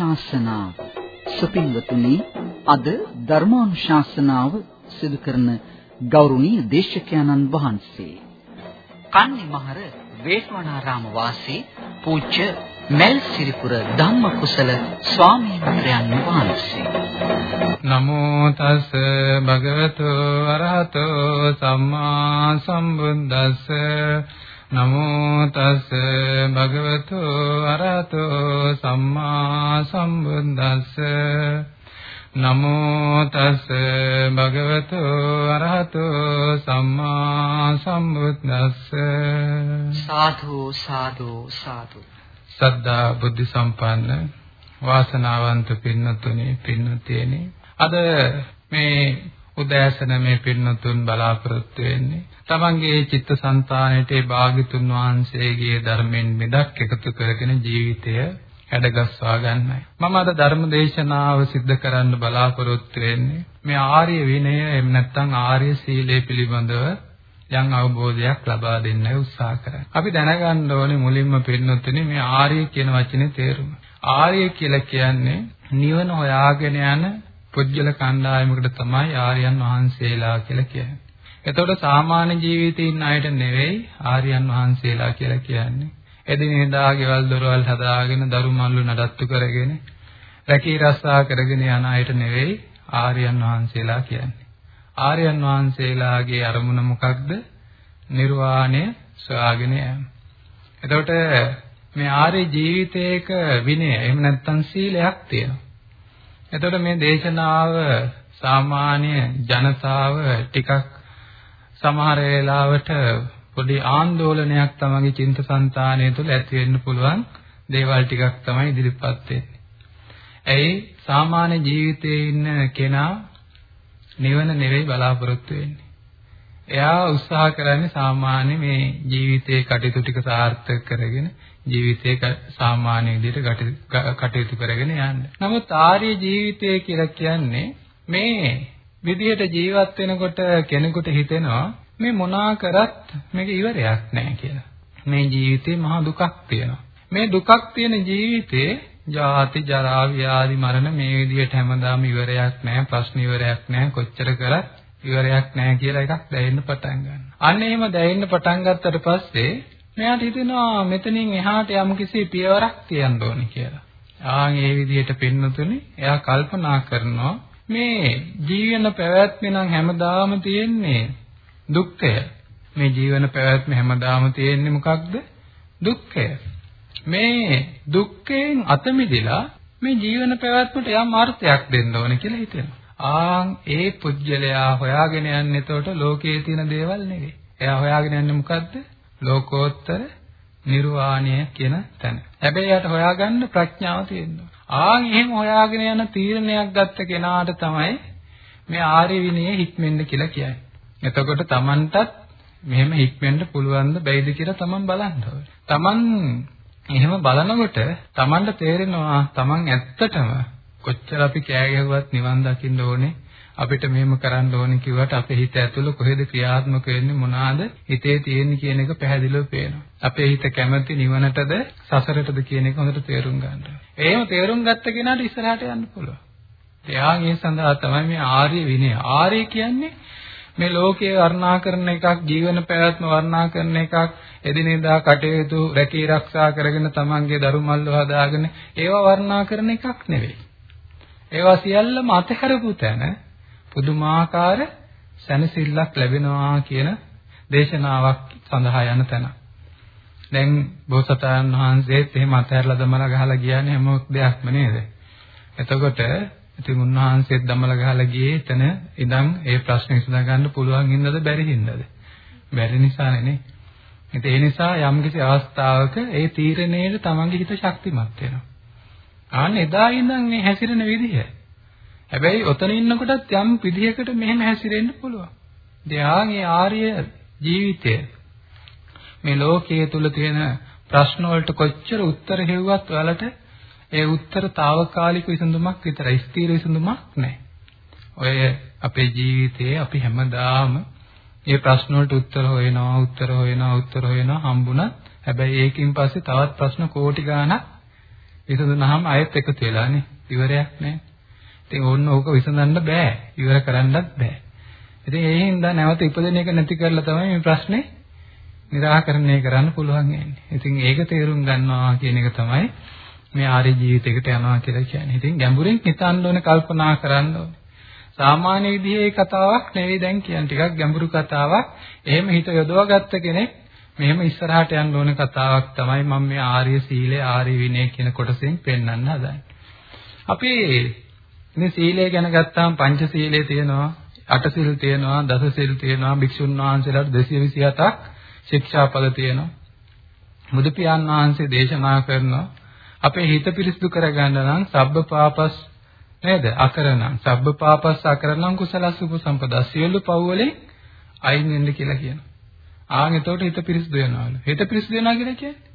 ධර්මානුශාසනාව සුපින්වතුනි අද ධර්මානුශාසනාව සිදු කරන ගෞරවනීය දේශකයන්න් වහන්සේ. කන්නිමහර වේස්වනාරාම වාසී පූජ්‍ය මෙල් සිරිපුර ධම්මකුසල ස්වාමීන් වහන්සේ. නමෝ තස් භගවතු අරහතෝ සම්මා සම්බුද්දස්ස නමෝ තස් භගවතු අරහතෝ සම්මා සම්බුද්දස්ස. නමෝ තස් භගවතු අරහතෝ සම්මා සම්බුද්දස්ස. සාදු සාදු සාදු. සද්ධා බුද්ධ සම්පන්න වාසනාවන්ත පින්නතුනි පින්නතියනි. අද මේ උදෑසන මේ පින්නතුන් බලාපොරොත්තු වෙන්නේ තමන්ගේ චිත්තසංතානයේ භාග්‍යතුන් වහන්සේගේ ධර්මෙන් මෙදක් එකතු කරගෙන ජීවිතය හැඩගස්වා ගන්නයි. මම අද ධර්ම දේශනාව සිද්ධ කරන්න බලාපොරොත්තු වෙන්නේ මේ ආර්ය විනය එහෙම නැත්නම් ආර්ය සීලය පිළිබඳව යම් අවබෝධයක් ලබා දෙන්න උත්සාහ කරන්නේ. අපි දැනගන්න ඕනේ මුලින්ම පින්නොත්නේ මේ ආර්ය කියන වචනේ තේරුම. ආර්ය කියලා කියන්නේ නිවන හොයාගෙන යන පුජ්‍යල කණ්ඩායමකට තමයි ආර්යයන් වහන්සේලා කියලා කියන්නේ. එතකොට සාමාන්‍ය ජීවිතේ ඉන්න අයට නෙවෙයි ආර්යයන් වහන්සේලා කියලා කියන්නේ. එදිනෙදා ගෙවල් දොරවල් හදාගෙන දරු මල්ලු නඩත්තු කරගෙන රැකී රස්සා කරගෙන යන අයට නෙවෙයි ආර්යයන් වහන්සේලා කියන්නේ. ආර්යයන් වහන්සේලාගේ අරමුණ මොකක්ද? නිර්වාණය සොයාගෙන යෑම. එතකොට මේ ආර්ය ජීවිතයක විනය එහෙම නැත්නම් සීලයක් තියෙනවා. එතකොට මේ දේශනාව සාමාන්‍ය ජනතාව ටිකක් සමහර වෙලාවට පොඩි ආందోලනයක් තමගේ චින්තසංතානය තුළ ඇති වෙන්න පුළුවන් දේවල් ටිකක් තමයි ඉදිරිපත් වෙන්නේ. ඇයි සාමාන්‍ය ජීවිතයේ ඉන්න කෙනා නිවන නෙවෙයි බලාපොරොත්තු වෙන්නේ. එයා උත්සාහ කරන්නේ සාමාන්‍ය මේ ජීවිතයේ කටයුතු ටික සාර්ථක කරගෙන ජීවිතේ සාමාන්‍ය විදිහට කටයුතු කරගෙන යන්න. නමුත් ආර්ය ජීවිතය කියලා කියන්නේ මේ විදිහට ජීවත් වෙනකොට කෙනෙකුට හිතෙනවා මේ මොනා කරත් මේක ඉවරයක් නැහැ කියලා. මේ ජීවිතේ මහා දුකක් තියෙනවා. මේ දුකක් තියෙන ජීවිතේ ජාති ජරා ව්‍යාධි මරණ මේ විදිහට හැමදාම ඉවරයක් නැහැ ප්‍රශ්න ඉවරයක් නැහැ කොච්චර කරත් ඉවරයක් නැහැ කියලා එකක් දැනෙන්න පටන් ගන්නවා. අන්න එහෙම දැනෙන්න පටන් ගත්තට පස්සේ මෙයාට හිතෙනවා මෙතනින් එහාට යම්කිසි පියවරක් තියන්න ඕනේ කියලා. ආන් ඒ විදිහට පෙන්නතුනේ එයා කල්පනා කරනවා මේ ජීවන පැවැත්ම නම් හැමදාම තියෙන්නේ දුක්ඛය. මේ ජීවන පැවැත්ම හැමදාම තියෙන්නේ මොකක්ද? දුක්ඛය. මේ දුක්ඛයෙන් අත මිදලා මේ ජීවන පැවැත්මට යම් අර්ථයක් දෙන්න ඕනේ කියලා හිතෙනවා. ආන් ඒ පුජ්‍යලයා හොයාගෙන යන්නේ එතකොට ලෝකයේ තියෙන දේවල් නෙවෙයි. එයා හොයාගෙන යන්නේ මොකද්ද? ලෝකෝත්තර නිර්වාණය කියන තැන. හැබැයි යට හොයාගන්න ප්‍රඥාව තියෙනවා. ආන් එහෙම හොයාගෙන යන තීරණයක් ගත්ත කෙනාට තමයි මේ ආර්ය විනය හික්මෙන්න කියලා කියන්නේ. එතකොට Tamanටත් මෙහෙම හික්මෙන්න පුළුවන්ද බැයිද කියලා Taman බලන්න ඕනේ. Taman එහෙම බලනකොට Tamanට තේරෙනවා Taman ඇත්තටම කොච්චර අපි කෑ ගැහුවත් නිවන් දකින්න ඕනේ අපිට මෙහෙම කරන්න ඕනේ කිව්වට අපේ හිත ඇතුළ කොහෙද ක්‍රියාත්මක වෙන්නේ මොනවාද හිතේ තියෙන්නේ කියන එක පැහැදිලිව පේනවා. අපේ හිත කැමති නිවනටද සසරටද කියන එක හොඳට තේරුම් ගන්න. එහෙම තේරුම් ගත්ත කෙනාට ඉස්සරහට යන්න පුළුවන්. එයාන් ඒ සඳහා තමයි මේ ආර්ය විනය. ආර්ය කියන්නේ මේ ලෝකයේ වර්ණනා කරන එකක් ජීවන පැවැත්ම වර්ණනා කරන එකක් එදිනෙදා කටයුතු රැකී ආරක්ෂා කරගෙන තමන්ගේ දරු මල්ල හදාගෙන ඒවා වර්ණනා කරන එකක් නෙවෙයි. ඒවා සියල්ලම අතහැරපු තැන පුදුමාකාර සැනසෙල්ලක් ලැබෙනවා කියන දේශනාවක් සඳහා යන තැන. දැන් බෝසතාණන් වහන්සේත් එහෙම අතහැරලා දමලා ගහලා ගියානේ හැම දෙයක්ම නේද? එතකොට ඉතින් උන්වහන්සේත් දමලා ගහලා ගියේ එතන ඉඳන් ඒ ප්‍රශ්නේ විසඳ ගන්න පුළුවන් හින්දාද බැරි හින්දාද? බැරි නිසානේ නේ. ඉතින් ඒ නිසා යම්කිසි අවස්ථාවක ඒ තීරණයට තමන්ගේ හිත ශක්තිමත් වෙනවා. ආන්න එදා ඉඳන් මේ හැසිරෙන විදිහ හැබැයි ඔතන ඉන්නකොටත් යම් විදිහකට මෙහෙම හැසිරෙන්න පුළුවන්. ධ්‍යානයේ ආර්ය ජීවිතය මේ ලෝකයේ තුල තියෙන ප්‍රශ්න වලට කොච්චර උත්තර හෙව්වත් ඔයාලට ඒ උත්තර తాවකාලික විසඳුමක් විතරයි ස්ථිර විසඳුමක් නැහැ. ඔය අපේ ජීවිතයේ අපි හැමදාම මේ ප්‍රශ්න වලට උත්තර හොයනවා උත්තර හොයනවා උත්තර හොයනවා හම්බුණත් හැබැයි ඒකින් පස්සේ තවත් ප්‍රශ්න කෝටි ගාණක් විසඳුනහම ආයෙත් එකතු වෙලානේ. ඉවරයක් නැහැ. ඉතින් ඕන්න ඕක විසඳන්න බෑ. ඉවර කරන්නත් බෑ. ඉතින් ඒ හින්දා නැවත ඉපදෙන එක නැති කරලා තමයි මේ ප්‍රශ්නේ निराකරණය කරන්න පුළුවන් වෙන්නේ. ඉතින් ඒක තේරුම් ගන්නවා කියන එක තමයි මේ ආර්ය ජීවිතයකට යනවා කියලා කියන්නේ. ඉතින් ගැඹුරින් හිතන්න ඕනේ කල්පනා කරන්න ඕනේ. සාමාන්‍ය විදිහේ කතාවක් නෙවෙයි දැන් කියන්නේ. ටිකක් ගැඹුරු කතාවක්. එහෙම හිත යොදවගත්ත කෙනෙක් මෙහෙම ඉස්සරහට යන්න ඕන කතාවක් තමයි මම මේ ආර්ය සීලය ආර්ය විනය කියන කොටසෙන් පෙන්වන්න හදන්නේ. අපි මේ සීලය ගැන ගත්තාම පංච සීලය තියෙනවා, අට සීල් තියෙනවා, දස සීල් තියෙනවා, භික්ෂුන් වහන්සේලාට 227ක් ශික්ෂාපද තියෙනවා. බුදු පියාණන් වහන්සේ දේශනා කරනවා අපේ හිත පිරිසිදු කරගන්න නම් සබ්බ පාපස් නේද? අකරණං සබ්බ පාපස් අකරණං කුසලස්ස උපසම්පදා සියලු පව් වලින් අයින් වෙන්න කියලා කියනවා. ආන් එතකොට හිත පිරිසිදු වෙනවලු. හිත පිරිසිදු වෙනවා කියලා කියන්නේ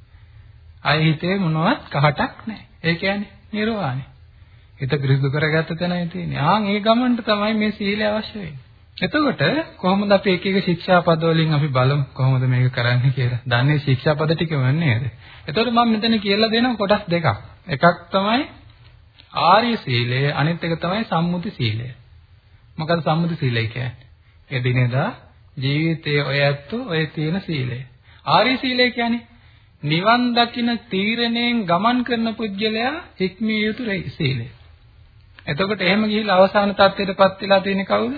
අය හිතේ මොනවත් කහටක් නැහැ. ඒ කියන්නේ නිර්වාණය. හිත පිරිසිදු කරගත්ත තැනයි තියෙන්නේ. ආන් ඒ ගමනට තමයි මේ සීලය අවශ්‍ය වෙන්නේ. එතකොට කොහොමද අපි එක එක ශික්ෂා පද වලින් අපි බලමු කොහොමද මේක කරන්නේ කියලා. දන්නේ ශික්ෂා පද ටිකම නේද? එතකොට මම මෙතන කියලා දෙනවා කොටස් දෙකක්. එකක් තමයි ආර්ය සීලය, අනිත් එක තමයි සම්මුති සීලය. මොකද සම්මුති සීලය කියන්නේ? එදිනෙදා ජීවිතයේ ඔය ඇත්තෝ ඔය තියෙන සීලය. ආර්ය සීලය කියන්නේ නිවන් දකින තීරණයෙන් ගමන් කරන පුජ්‍යලයා හික්මිය යුතු සීලය. එතකොට එහෙම ගිහිල්ලා අවසාන තත්ත්වයටපත් වෙලා තියෙන්නේ කවුද?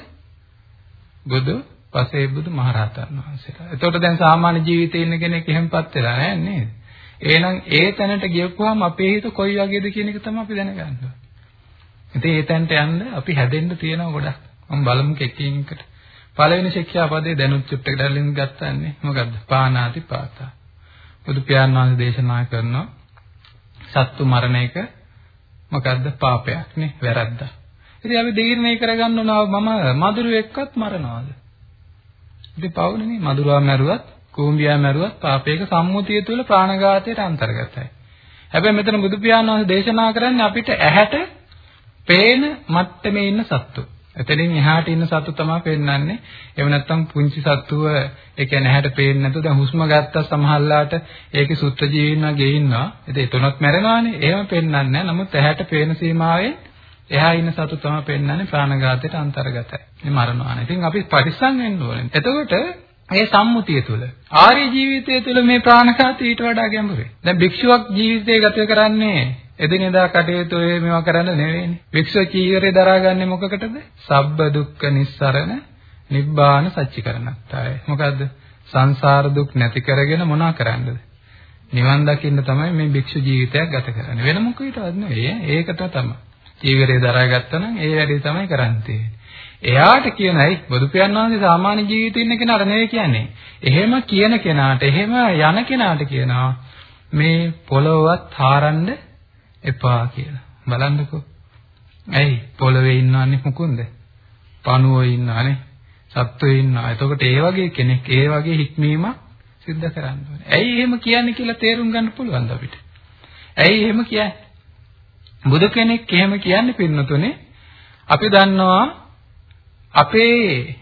බුදු පසේ බුදු මහරහතන් වහන්සේලා. එතකොට දැන් සාමාන්‍ය ජීවිතේ ඉන්න කෙනෙක් එහෙමපත් වෙලා නැහැ නේද? එහෙනම් ඒ තැනට ගියපුවාම අපේ හිත කොයි වගේද කියන එක තමයි අපි දැනගන්න ඕනේ. ඉතින් ඒ තැනට යන්න අපි හැදෙන්න තියෙනවා ගොඩක්. මම බලමු එකින් එකට. පළවෙනි ශික්ෂාපදේ දැනුත් චුට්ටක් දැල්ලින් ගත්තන්නේ මොකද්ද? පානාති පාතා. බුදු පියාණන් වහන්සේ දේශනා කරනවා සත්තු මරණ එක මොකද්ද? පාපයක් නේ, වැරද්දක්. ඉතින් අපි දීර්ණය කරගන්න ඕන මම මధుරෙක්වත් මරනවාද? ඉතින් පවුනේ නේ මధుරවා මැරුවත්, කූඹියා මැරුවත් පාපයක සම්මුතිය තුළ ප්‍රාණඝාතයට අන්තර්ගතයි. හැබැයි මෙතන බුදු පියාණන් වහන්සේ දේශනා කරන්නේ අපිට ඇහැට පේන මට්ටමේ ඉන්න සත්තු. එතනින් එහාට ඉන්න සතු තමයි පෙන්වන්නේ. එහෙම නැත්නම් පුංචි සත්තුව ඒ කියන්නේ ඇහැට පේන්නේ නැතුව දැන් හුස්ම ගත්තා සමහරලාට ඒකේ සුත්‍ර ජීවිනා ගෙයින්නවා. ඉතින් එතනත් මැරෙනවානේ. එහෙම පෙන්වන්නේ නැහැ. නමුත් ඇහැට පේන සීමාවේ එහා ඉන්න සතු තමයි පෙන්වන්නේ ප්‍රාණඝාතයට අන්තර්ගතයි. මේ මරණවාන. ඉතින් අපි පරිස්සම් වෙන්න ඕනේ. එතකොට මේ සම්මුතිය තුළ ආර්ය ජීවිතය තුළ මේ ප්‍රාණඝාතය ඊට වඩා ගැඹුරුයි. දැන් භික්ෂුවක් ජීවිතය ගත කරන්නේ එදිනෙදා කටයුතු මේවා කරන්න නෙවෙයිනේ. වික්ෂ චීවරේ දරාගන්නේ මොකකටද? සබ්බ දුක්ඛ නිස්සරණ නිබ්බාන සච්චිකරණත්තාය. මොකද්ද? සංසාර දුක් නැති කරගෙන මොනා කරන්නද? නිවන් දකින්න තමයි මේ භික්ෂු ජීවිතයක් ගත කරන්නේ. වෙන මොකකටවත් නෙවෙයි. ඒකට තමයි. චීවරේ දරාගත්තා නම් ඒ වැඩේ තමයි කරන්නේ. එයාට කියනයි බුදු පියාණන් වහන්සේ සාමාන්‍ය ජීවිතේ ඉන්න කෙනාට නෙවෙයි කියන්නේ. එහෙම කියන කෙනාට, එහෙම යන කෙනාට කියනවා මේ පොළොවත් හාරන්න එපා කියලා. බලන්නකෝ. ඇයි පොළවේ ඉන්නවන්නේ මුකුන්ද? පණුවෝ ඉන්නවනේ. සත්වෝ ඉන්නවා. එතකොට ඒ වගේ කෙනෙක් ඒ වගේ හික්මීම සිද්ධ කරන්න ඕනේ. ඇයි එහෙම කියන්නේ කියලා තේරුම් ගන්න පුළුවන්ද අපිට? ඇයි එහෙම කියන්නේ? බුදු කෙනෙක් එහෙම කියන්නේ පින්නතුනේ අපි දන්නවා අපේ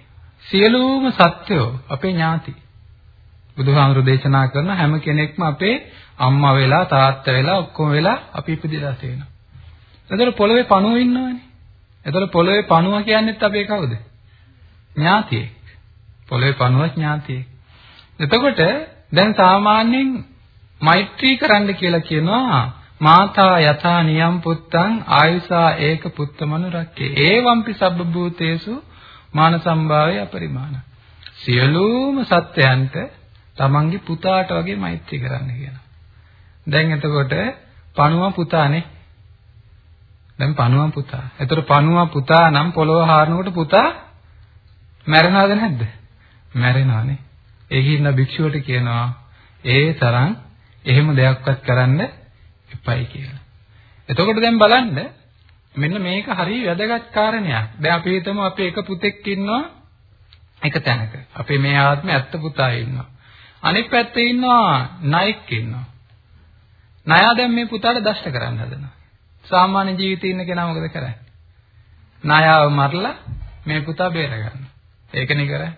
සියලුම සත්‍යෝ අපේ ඥාති බුදුහාමුදුරු දේශනා කරන හැම කෙනෙක්ම අපේ අම්මා වෙලා තාත්තා වෙලා ඔක්කොම වෙලා අපි ඉපදිලා තියෙනවා. එතකොට පොළවේ පණුව ඉන්නවනේ. එතකොට පොළවේ පණුව කියන්නේත් අපේ කවුද? ඥාතියෙක්. පොළවේ පණුව ඥාතියෙක්. එතකොට දැන් සාමාන්‍යයෙන් මෛත්‍රී කරන්න කියලා කියනවා මාතා යථා නියම් පුත්තං ආයුසා ඒක පුත්තමනුරක්කේ. ඒවම්පි සබ්බ භූතේසු මාන සම්භාවය අපරිමාණ. සියලුම සත්‍යයන්ට තමන්ගේ පුතාට වගේ මෛත්‍රී කරන්න කියනවා. දැන් එතකොට පණුව පුතානේ. දැන් පණුව පුතා. එතකොට පණුව පුතා නම් පොළොව හාරනකොට පුතා මැරෙනවද නැද්ද? මැරෙනවානේ. ඒකින්න භික්ෂුවට කියනවා ඒ තරම් එහෙම දෙයක්වත් කරන්න එපයි කියලා. එතකොට දැන් බලන්න මෙන්න මේක හරිය වැදගත් කාරණයක්. දැන් අපි හිතමු අපි එක පුතෙක් ඉන්නවා එක තැනක. අපේ මේ ආත්මේ ඇත්ත පුතා ඉන්නවා. අනිත් පැත්තේ ඉන්නවා නයෙක් ඉන්නවා. ණයා දැන් මේ පුතාට දෂ්ට කරන්න හදනවා. සාමාන්‍ය ජීවිතේ ඉන්න කෙනා මොකද කරන්නේ? ණයාව මරලා මේ පුතා බේර ගන්නවා. ඒකනේ කරන්නේ.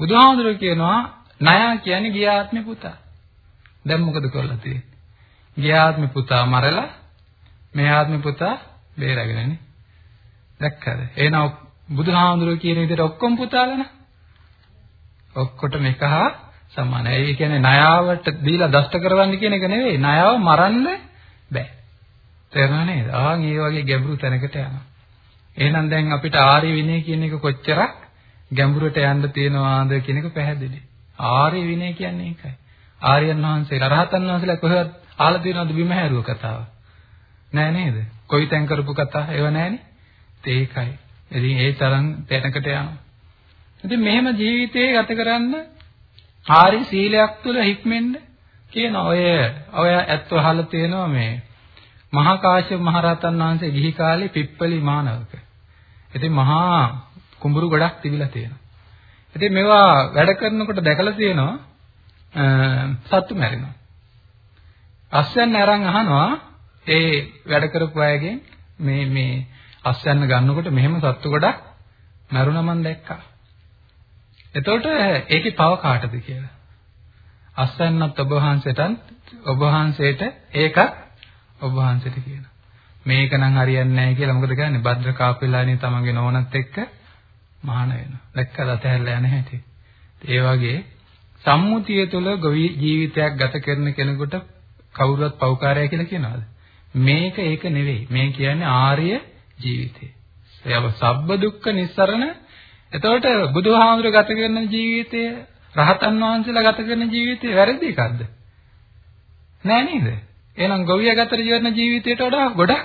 බුදුහාමුදුරුවෝ කියනවා ණයා කියන්නේ ගිය ආත්මේ පුතා. දැන් මොකද කරලා තියෙන්නේ? ගිය ආත්මේ පුතා මරලා මේ ආත්මේ පුතා බේරගෙනනේ. දැක්කද? එහෙනම් බුදුහාමුදුරුවෝ කියන විදිහට ඔක්කොම පුතාලන ඔක්කොටම එක හා සමානයි. ඒ කියන්නේ ණයාවට දීලා දෂ්ට කරවන්න කියන එක නෙවෙයි. ණයාව මරන්න බෑ. තේරුණා නේද? ආන් ඒ වගේ ගැඹුරු තැනකට යනවා. එහෙනම් දැන් අපිට ආර්ය විනය කියන එක කොච්චරක් ගැඹුරට යන්න තියෙනවාද කියන එක පැහැදිලි. ආර්ය විනය කියන්නේ ඒකයි. ආර්යයන් වහන්සේලා රහතන් වහන්සේලා කොහෙවත් අහලා තියෙනවද බිම හැරුව කතාව? නෑ නේද? කොයි තැන් කරපු කතා ඒව නෑනේ. ඒකයි. ඉතින් ඒ තරම් තැනකට යනවා. ඉතින් මෙහෙම ජීවිතේ ගත කරන්න ආරි සීලයක් තුළ හික්මෙන්න කියන ඔය ඔය ඇත්ත අහලා තියෙනවා මේ මහා කාශ්‍යප මහරහතන් වහන්සේ ගිහි කාලේ පිප්පලි මානවක. ඉතින් මහා කුඹුරු ගොඩක් තිබිලා තියෙනවා. ඉතින් මේවා වැඩ කරනකොට දැකලා තියෙනවා සත්තු මැරෙනවා. අස්යන් අරන් අහනවා ඒ වැඩ කරපු අයගෙන් මේ මේ අස්යන් ගන්නකොට මෙහෙම සත්තු ගොඩක් මැරුණා මම දැක්කා. එතකොට ඒකේ පව කාටද කියලා. අස්යන්වත් ඔබ වහන්සේටත් ඔබ වහන්සේට ඒකත් ඔබ වහන්සේට කියනවා. මේක නම් හරියන්නේ නැහැ කියලා මොකද කරන්නේ? භද්‍ර කාපෙලානේ තමන්ගේ නෝනත් එක්ක මහාන වෙනවා. දැක්කද අතහැරලා යන හැටි. ඒ වගේ සම්මුතිය තුළ ජීවිතයක් ගත කරන කෙනෙකුට කවුරුවත් පෞකාරය කියලා කියනවාද? මේක ඒක නෙවෙයි. මේ කියන්නේ ආර්ය ජීවිතය. ඒව සබ්බ දුක්ඛ නිස්සරණ. එතකොට බුදුහාමුදුර ගත කරන ජීවිතය, රහතන් වහන්සේලා ගත කරන ජීවිතය වැරදි එකක්ද? නෑ නේද? එහෙනම් ගොවියා ගත කරන ජීවිතයට වඩා ගොඩක්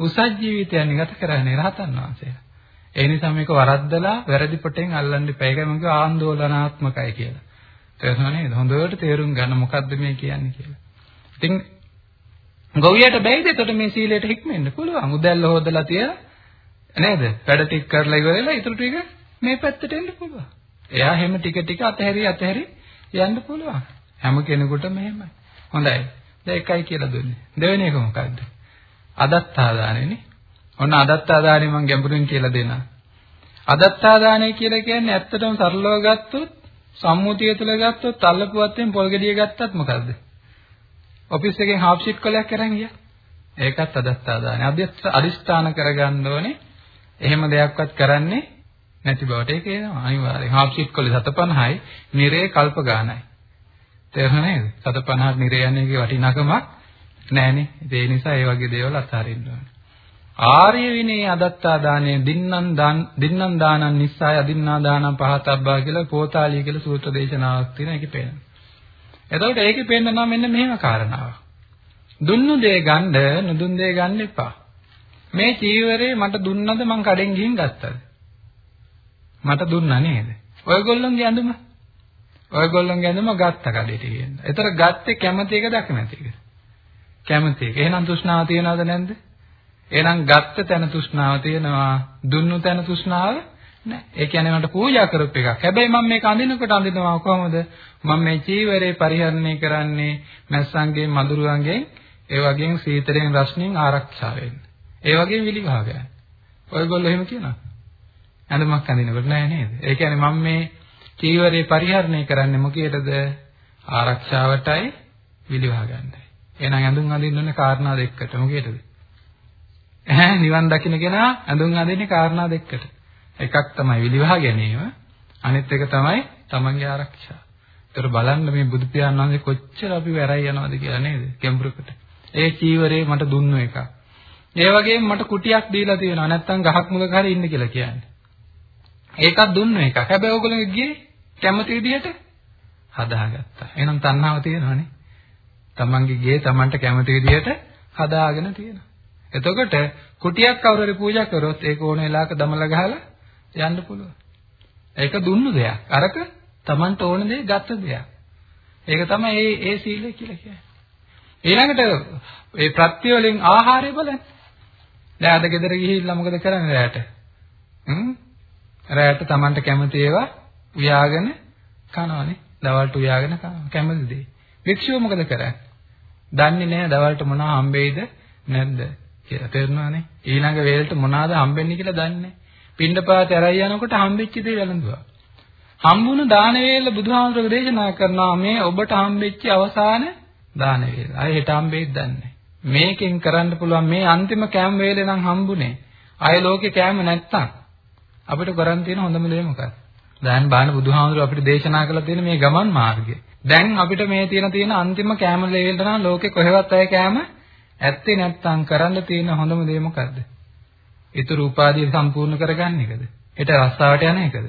උසස් ජීවිතයක් ගත කරන්නේ රහතන් වහන්සේලා. ඒ නිසා මේක වරද්දලා වැරදි පොටෙන් අල්ලන්න එපා. ඒකයි මම කිව්වා ආందోලනාත්මකයි කියලා. තේරුණා නේද? හොඳට තේරුම් ගන්න මොකද්ද මේ කියන්නේ කියලා. ඉතින් ගොවියට බැයිද එතකොට මේ සීලයට හික්මෙන්න පුළුවන්. උදැල්ල හොදලා තියලා නේද? වැඩ ටික කරලා ඉවරලා ඊටු ටික මේ පැත්තට එන්න පුළුවන්. එයා හැම ටික ටික අතහැරි අතහැරි යන්න පුළුවන්. හැම කෙනෙකුටම එහෙමයි. හොඳයි. දැන් එකයි කියලා දුන්නේ. දෙවෙනි එක මොකද්ද? අදත්තාදානෙනේ. ඔන්න අදත්තාදානෙ මම ගැඹුරින් කියලා දෙනවා. අදත්තාදානය කියලා කියන්නේ ඇත්තටම සරලව ගත්තොත් සම්මුතිය තුළ ගත්තොත් අල්ලපුවත්ෙන් පොල් ගෙඩිය ගත්තත් මොකද්ද? ඔෆිස් එකෙන් හාෆ් ෂීට් කොලයක් අරන් ගියා. ඒකත් අදත්තාදානය. අදිස්ථාන කරගන්න ඕනේ. එහෙම දෙයක්වත් කරන්නේ නැති බවට ඒක එනවා අනිවාර්යෙන්. හාෆ් ෂීට් කොලේ 750යි, නිරේ කල්ප ගානයි. තේරුණා නේද? 750ක් නිරේ යන්නේ ඒකේ වටිනාකමක් නැහනේ. ඒ නිසා ඒ වගේ දේවල් අත්හරින්න ඕනේ. ආර්ය විනේ අදත්තා දානේ දින්නම් දාන දින්නම් දානං නිස්සාය අදින්නා දානං පහතබ්බා කියලා පෝතාලිය කියලා සූත්‍ර දේශනාවක් තියෙනවා ඒකේ පේනවා. එතකොට ඒකේ පේනවා මෙන්න මෙහෙම කාරණාවක්. දුන්නු දේ ගන්න නුදුන් දේ ගන්න එපා. මේ චීවරේ මට දුන්නද මං කඩෙන් ගිහින් ගත්තද? මට දුන්නා නේද? ඔයගොල්ලෝගේ ඇඳුම ඔයගොල්ලෝගේ ඇඳුම ගත්ත කඩේට ගිහින්. ඒතර ගත්තේ කැමති එකද අකමැති එකද? කැමති එක. එහෙනම් තෘෂ්ණාව තියනවද නැද්ද? එහෙනම් ගත්ත තැන තෘෂ්ණාව තියෙනවා දුන්නු තැන තෘෂ්ණාව නැහැ. ඒ කියන්නේ මට පූජා කරපු එකක්. හැබැයි මම මේක අඳිනකොට අඳිනවා කොහොමද? මම මේ චීවරේ පරිහරණය කරන්නේ මැස්සන්ගේ මදුරුවන්ගේ ඒ වගේම සීතලෙන් රස්නින් ආරක්ෂා වෙන්න. ඒ වගේම විලිභාගයන්. ඔයගොල්ලෝ එහෙම කියනවා. ඇඳුමක් අඳිනකොට නෑ නේද? ඒ කියන්නේ මම මේ චීවරේ පරිහරණය කරන්නේ මොකේදද? ආරක්ෂාවටයි විලිභාගයන්ටයි. එහෙනම් ඇඳුම් අඳින්න ඕනේ කාරණා දෙකකට. මොකේදද? ඈ නිවන් දකින්න කෙනා ඇඳුම් අඳින්නේ කාරණා දෙකකට. එකක් තමයි විලිවහ ගැනීම අනිත් එක තමයි තමන්ගේ ආරක්ෂාව. ඒතර බලන්න මේ බුදු පියාණන් වහන්සේ කොච්චර අපි වැරයි යනවද කියලා නේද? ගැඹුරකට. ඒ චීවරේ මට දුන්නු එක. ඒ වගේම මට කුටියක් දීලා තියෙනවා. නැත්තම් ගහක් මුලක හරි ඉන්න කියලා කියන්නේ. ඒකත් දුන්නු එකක්. හැබැයි ඕගොල්ලෝ ගියේ කැමති විදිහට හදාගත්තා. එහෙනම් තණ්හාව තියෙනවනේ. තමන්ගේ ගේ තමන්ට කැමති විදිහට හදාගෙන තියෙනවා. එතකොට කුටියක් කවුරු හරි පූජා කරොත් ඒක ඕන වෙලාවක දමලා ගහලා යන්න පුළුවන්. ඒක දුන්නු දෙයක්. අරක Tamanට ඕන දේ ගත්ත දෙයක්. ඒක තමයි ඒ ඒ සීලය කියලා කියන්නේ. ඊළඟට ඒ ප්‍රත්‍ය වලින් ආහාරය බලන්න. දැන් අද ගෙදර ගිහිල්ලා මොකද කරන්නේ රැයට? හ්ම්? රැයට Tamanට කැමති ඒවා උයාගෙන කනවනේ. දවල්ට උයාගෙන කනවා. කැමති දේ. වික්ෂුව මොකද කරන්නේ? දන්නේ නැහැ දවල්ට මොනවා හම්බෙයිද නැද්ද? කියලා තේරුණානේ. ඊළඟ වේලට මොනවාද හම්බෙන්නේ කියලා දන්නේ නැහැ. පින්ඩපාත ඇරයි යනකොට හම්බෙච්ච දේ වැළඳුවා. හම්බුණු දාන වේල බුදුහාමුදුරුවෝ දේශනා කරනවා මේ ඔබට හම්බෙච්ච අවසාන දාන වේල. අය හෙට හම්බෙයිද දන්නේ මේකෙන් කරන්න පුළුවන් මේ අන්තිම කෑම වේලේ නම් හම්බුනේ. අය ලෝකේ කෑම නැත්තම් අපිට කරන් තියෙන හොඳම දේ මොකක්ද? දැන් බාන බුදුහාමුදුරුවෝ අපිට දේශනා කළ තියෙන මේ ගමන් මාර්ගය. දැන් අපිට මේ තියෙන තියෙන අන්තිම කෑම ලේවලට නම් ලෝකේ කොහෙවත් අය කෑම ඇත්තේ නැත්තම් කරන්න තියෙන හොඳම දේ මොකද්ද? ඊතුරු උපාධිය සම්පූර්ණ කරගන්න එකද? හෙට රස්සාවට යන එකද?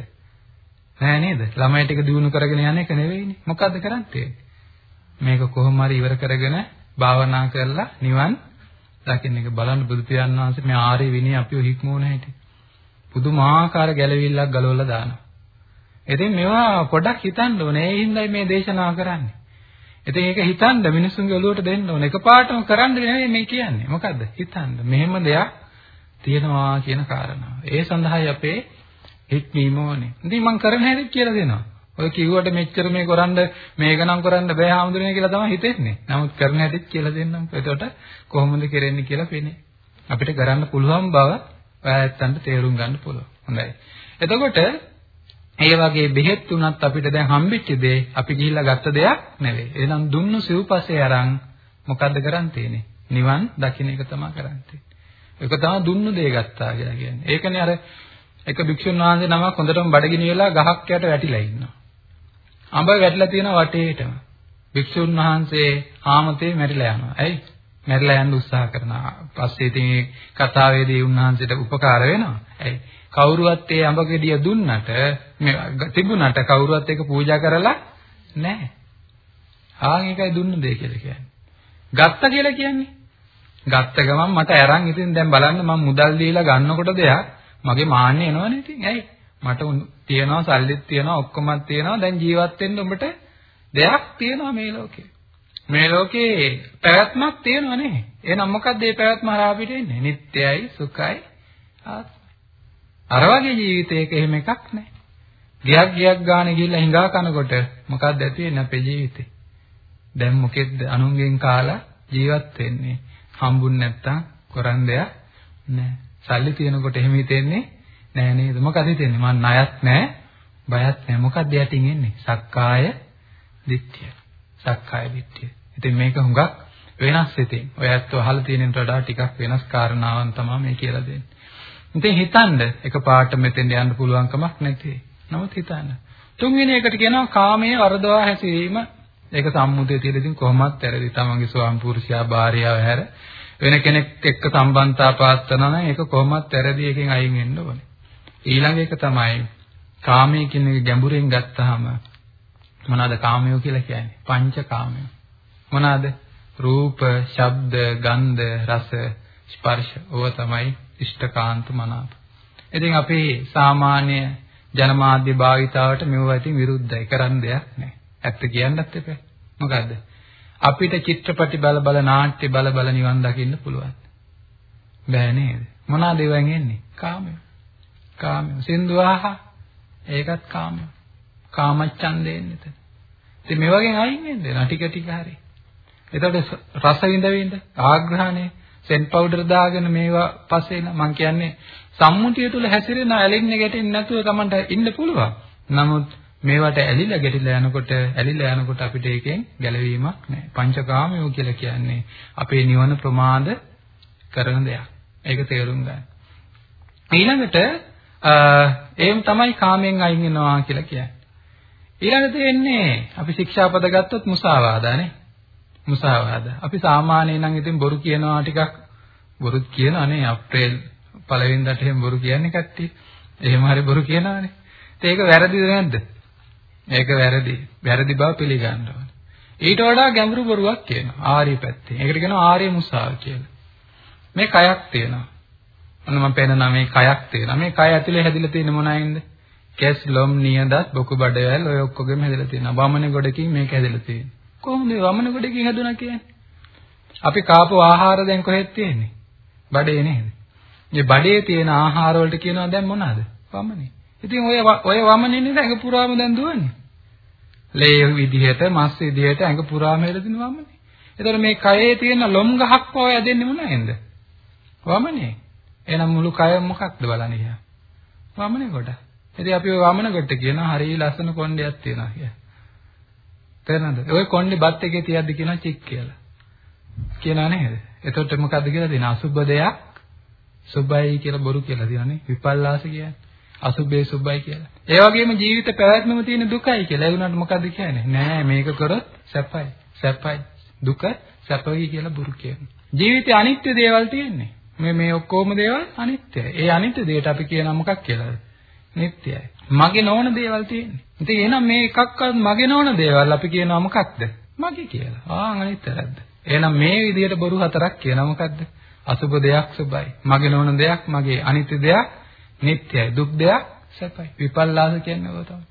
නෑ නේද? ළමයි ටික දිනු කරගෙන යන එක නෙවෙයිනේ. මොකද්ද කරන්නේ? මේක කොහොම හරි ඉවර කරගෙන භාවනා කරලා නිවන් දකින්න එක බලන්න බුදු පියාණන් වහන්සේ මේ ආර්ය විනය අපිව හික්මෝන හැටි. පුදුමාකාර ගැළවිල්ලක් ගලවලා දානවා. ඉතින් මේවා පොඩ්ඩක් හිතන්න ඕනේ. ඒ හින්දායි මේ දේශනාව කරන්නේ. ඉතින් ඒක හිතන්න මිනිස්සුන්ගේ ඔළුවට දෙන්න ඕනේ. එකපාරටම කරන්න නෙවෙයි මේ කියන්නේ. මොකද්ද? හිතන්න. මෙහෙම දෙයක් තියෙනවා කියන කාරණාව. ඒ සඳහායි අපේ හික්මීම ඕනේ. ඉතින් මම කරන හැටි කියලා දෙනවා. ඔය කිව්වට මෙච්චර මේ කරන්න මේක නම් කරන්න බෑ ආමුදුනේ කියලා තමයි හිතෙන්නේ. නමුත් කරන හැටිත් කියලා දෙන්නම්. එතකොට කොහොමද කරන්නේ කියලා පේන්නේ. අපිට කරන්න පුළුවන් බව ඔයාලට තේරුම් ගන්න පුළුවන්. හොඳයි. එතකොට ඒ වගේ බෙහෙත් තුනත් අපිට දැන් හම්බෙච්ච දේ අපි ගිහිල්ලා ගත්ත දෙයක් නෙවෙයි. එහෙනම් දුන්නු සිව්පස්සේ අරන් මොකද්ද කරන් තියෙන්නේ? නිවන් දකින්න එක තමයි කරන් තියෙන්නේ. ඒක තමයි දුන්නු දේ ගත්තා කියලා කියන්නේ. ඒකනේ අර එක භික්ෂුන් වහන්සේ නමක් හොඳටම බඩගිනි වෙලා ගහක් යට වැටිලා ඉන්නවා. අඹ වැටිලා තියෙන වටේටම. භික්ෂුන් වහන්සේ ආමතේ මැරිලා යනවා. ඇයි? මැරිලා යන්න උත්සාහ කරනවා. පස්සේ ඉතින් කතාවේදී උන්වහන්සේට උපකාර වෙනවා. ඇයි? කවුරුවත් ඒ අඹ ගෙඩිය දුන්නට තිබුණට කවුරුවත් ඒක පූජා කරලා නැහැ. ආන් ඒකයි දුන්න දෙය කියලා කියන්නේ. ගත්ත කියලා කියන්නේ. ගත්ත ගමන් මට අරන් ඉතින් දැන් බලන්න මම මුදල් දීලා ගන්නකොට දෙයක් මගේ මාන්නේ එනවනේ ඉතින්. ඇයි? මට තියනවා සල්ලිත් තියනවා ඔක්කොමත් තියනවා දැන් ජීවත් වෙන්න උඹට දෙයක් තියනවා මේ ලෝකේ. මේ ලෝකේ පැවැත්මක් තියෙනවා නේ. එහෙනම් මොකක්ද මේ පැවැත්ම හරහා අපිට එන්නේ? නිට්ටයයි, සුඛයි, ආත්මයි. අර වගේ ජීවිතයක එහෙම එකක් නැහැ. ගියක් ගියක් ගානේ ගිහිල්ලා හිඟා කනකොට මොකක්ද ඇති වෙන්නේ අපේ ජීවිතේ? දැන් මොකෙද්ද අනුන්ගෙන් කාලා ජීවත් වෙන්නේ? හම්බුන් නැත්තම් කරන් දෙයක් නැහැ. සල්ලි තියෙනකොට එහෙම හිතෙන්නේ නෑ නේද? මොකද හිතෙන්නේ? මං ණයත් නෑ, බයත් නෑ. මොකක්ද යටින් එන්නේ? සක්කාය දිට්ඨිය. සක්කාය දිට්ඨිය. ඉතින් මේක හුඟක් වෙනස් ඉතින්. ඔයත් අහලා තියෙනට වඩා ටිකක් වෙනස් කාරණාවන් තමයි මේ කියලා දෙන්නේ. ඉතින් හිතන්න එකපාරට මෙතෙන් යන්න පුළුවන් කමක් නැති. නමුත් හිතන්න. තුන්වෙනි එකට කියනවා කාමයේ වරදවා හැසිරීම. ඒක සම්මුතිය තියෙන ඉතින් කොහොමත් වැරදි. තමන්ගේ ස්වාම පුරුෂයා භාර්යාව හැර වෙන කෙනෙක් එක්ක සම්බන්ධතා පාත්තනා නම් ඒක කොහොමත් වැරදි එකෙන් අයින් වෙන්න ඕනේ. ඊළඟ එක තමයි කාමයේ කියන එක ගැඹුරෙන් ගත්තාම මොනවාද කාමයෝ කියලා කියන්නේ? පංච කාමයෝ. මොනවාද? රූප, ශබ්ද, ගන්ධ, රස, ස්පර්ශ. ඕව තමයි ඉෂ්ඨකාන්ත මනාප. ඉතින් අපේ සාමාන්‍ය ජනමාධ්‍ය භාවිතාවට මෙවුවා ඉතින් විරුද්ධයි. කරන්න දෙයක් නැහැ. ඇත්ත කියන්නත් එපා. මොකද්ද? අපිට චිත්‍රපටි බල බල නාට්‍ය බල බල නිවන් දකින්න පුළුවන්. බෑ නේද? මොනවාද ඒවෙන් එන්නේ? කාමය. කාමය. සින්දු ආහ ඒකත් කාමය. කාමච්ඡන්දයෙන් එතන. ඉතින් මේ වගේ අයින් වෙන්න දෙනවා ටික ටික හරි. එතකොට රස විඳ විඳ ආග්‍රහණය සෙන් පවුඩර් දාගෙන මේවා පස්සේ මම කියන්නේ සම්මුතිය තුල හැසිරෙන ඇලෙන්නේ ගැටෙන්නේ නැතුව Tamanට ඉන්න පුළුවන්. නමුත් මේවට ඇලිලා ගැටිලා යනකොට ඇලිලා යනකොට අපිට ඒකෙන් ගැලවීමක් නැහැ. පංචකාමයෝ කියලා කියන්නේ අපේ නිවන ප්‍රමාද කරන දෙයක්. ඒක තේරුම් ගන්න. ඊළඟට එහෙම තමයි කාමෙන් අයින් වෙනවා කියලා කියන්නේ. ඊළඟට වෙන්නේ අපි ශික්ෂාපද ගත්තොත් මුසාවාදානේ. මුසාවාද. අපි සාමාන්‍යයෙන් නම් ඉතින් බොරු කියනවා ටිකක් බොරුත් කියනවානේ අප්‍රේල් පළවෙනිදාට එහෙම බොරු කියන්නේ කට්ටිය. එහෙම හරි බොරු කියනවානේ. ඒක වැරදිද නැද්ද? ඒක වැරදි. වැරදි බව පිළිගන්න ඕනේ. ඊට වඩා ගැඹුරු බොරුවක් කියනවා ආර්ය පැත්තේ. ඒකට කියනවා ආර්ය මුසාව කියලා. මේ කයක් තියෙනවා. ඔන්න මම පෙන්නනවා මේ කයක් තියෙනවා. මේ කය ඇතුලේ හැදිලා තියෙන මොනයින්ද? කෙස්, ලොම්, නියදත්, බොකු බඩවැල් ඔය ඔක්කොගෙම හැදිලා තියෙනවා. වමනේ ගොඩකින් මේක හැදිලා තියෙනවා. කොහොමද වමනේ ගොඩකින් හැදුණා කියන්නේ? අපි කාපු ආහාර දැන් කොහෙද තියෙන්නේ? බඩේ නේද? මේ බඩේ තියෙන ආහාර වලට කියනවා දැන් මොනවාද? වමනේ. ඉතින් ඔය ඔය වමනේ නේද ඇඟ පුරාම දැන් දුවන්නේ. ලේ විදිහට, මස් විදිහට ඇඟ පුරාම හැදෙන වමනේ. එතකොට මේ කයේ තියෙන ලොම් ගහක් පව ඇදෙන්නේ මොනවෙන්ද? වමනේ. එහෙනම් මුළු කය මොකක්ද බලන්නේ කියලා. වමනේ කොට. ඉතින් අපි ඔය වමන කොට කියනවා හරිය ලස්සන කොණ්ඩයක් තියෙනවා කියලා. තේරෙනවද? ඔය කොණ්ඩේ බත් එකේ තියද්දි කියනවා චික් කියලා. කියනවා නේද? එතකොට මොකද්ද කියලා දෙන අසුබ දෙයක් සුබයි කියලා බොරු කියලා දිනන්නේ විපල්ලාස කියන්නේ. අසුබේ සුබයි කියලා. ඒ වගේම ජීවිත පැවැත්මම තියෙන දුකයි කියලා. ඒ වුණාට මොකද්ද කියන්නේ? නෑ මේක කරොත් සැපයි. සැපයි. දුක සැපයි කියලා බොරු කියනවා. ජීවිතේ අනිත්‍ය දේවල් තියෙන්නේ. මේ මේ ඔක්කොම දේවල් අනිත්‍යයි. ඒ අනිත්‍ය දේට අපි කියනවා මොකක් කියලාද? නිට්ටයයි. මගේ නොවන දේවල් තියෙන්නේ. ඉතින් එහෙනම් මේ එකක්වත් මගේ නොවන දේවල් අපි කියනවා මොකක්ද? මගේ කියලා. ආ අනිත්‍යද? එහෙනම් මේ විදිහට බොරු හතරක් කියනවා මොකද්ද? අසුබ දෙයක් සුබයි. මගේ නොවන දෙයක් මගේ අනිත්‍ය දෙයක් නිට්ටයයි. දුක් දෙයක් සැපයි. විපල්ලාස කියන්නේ ඔය තමයි.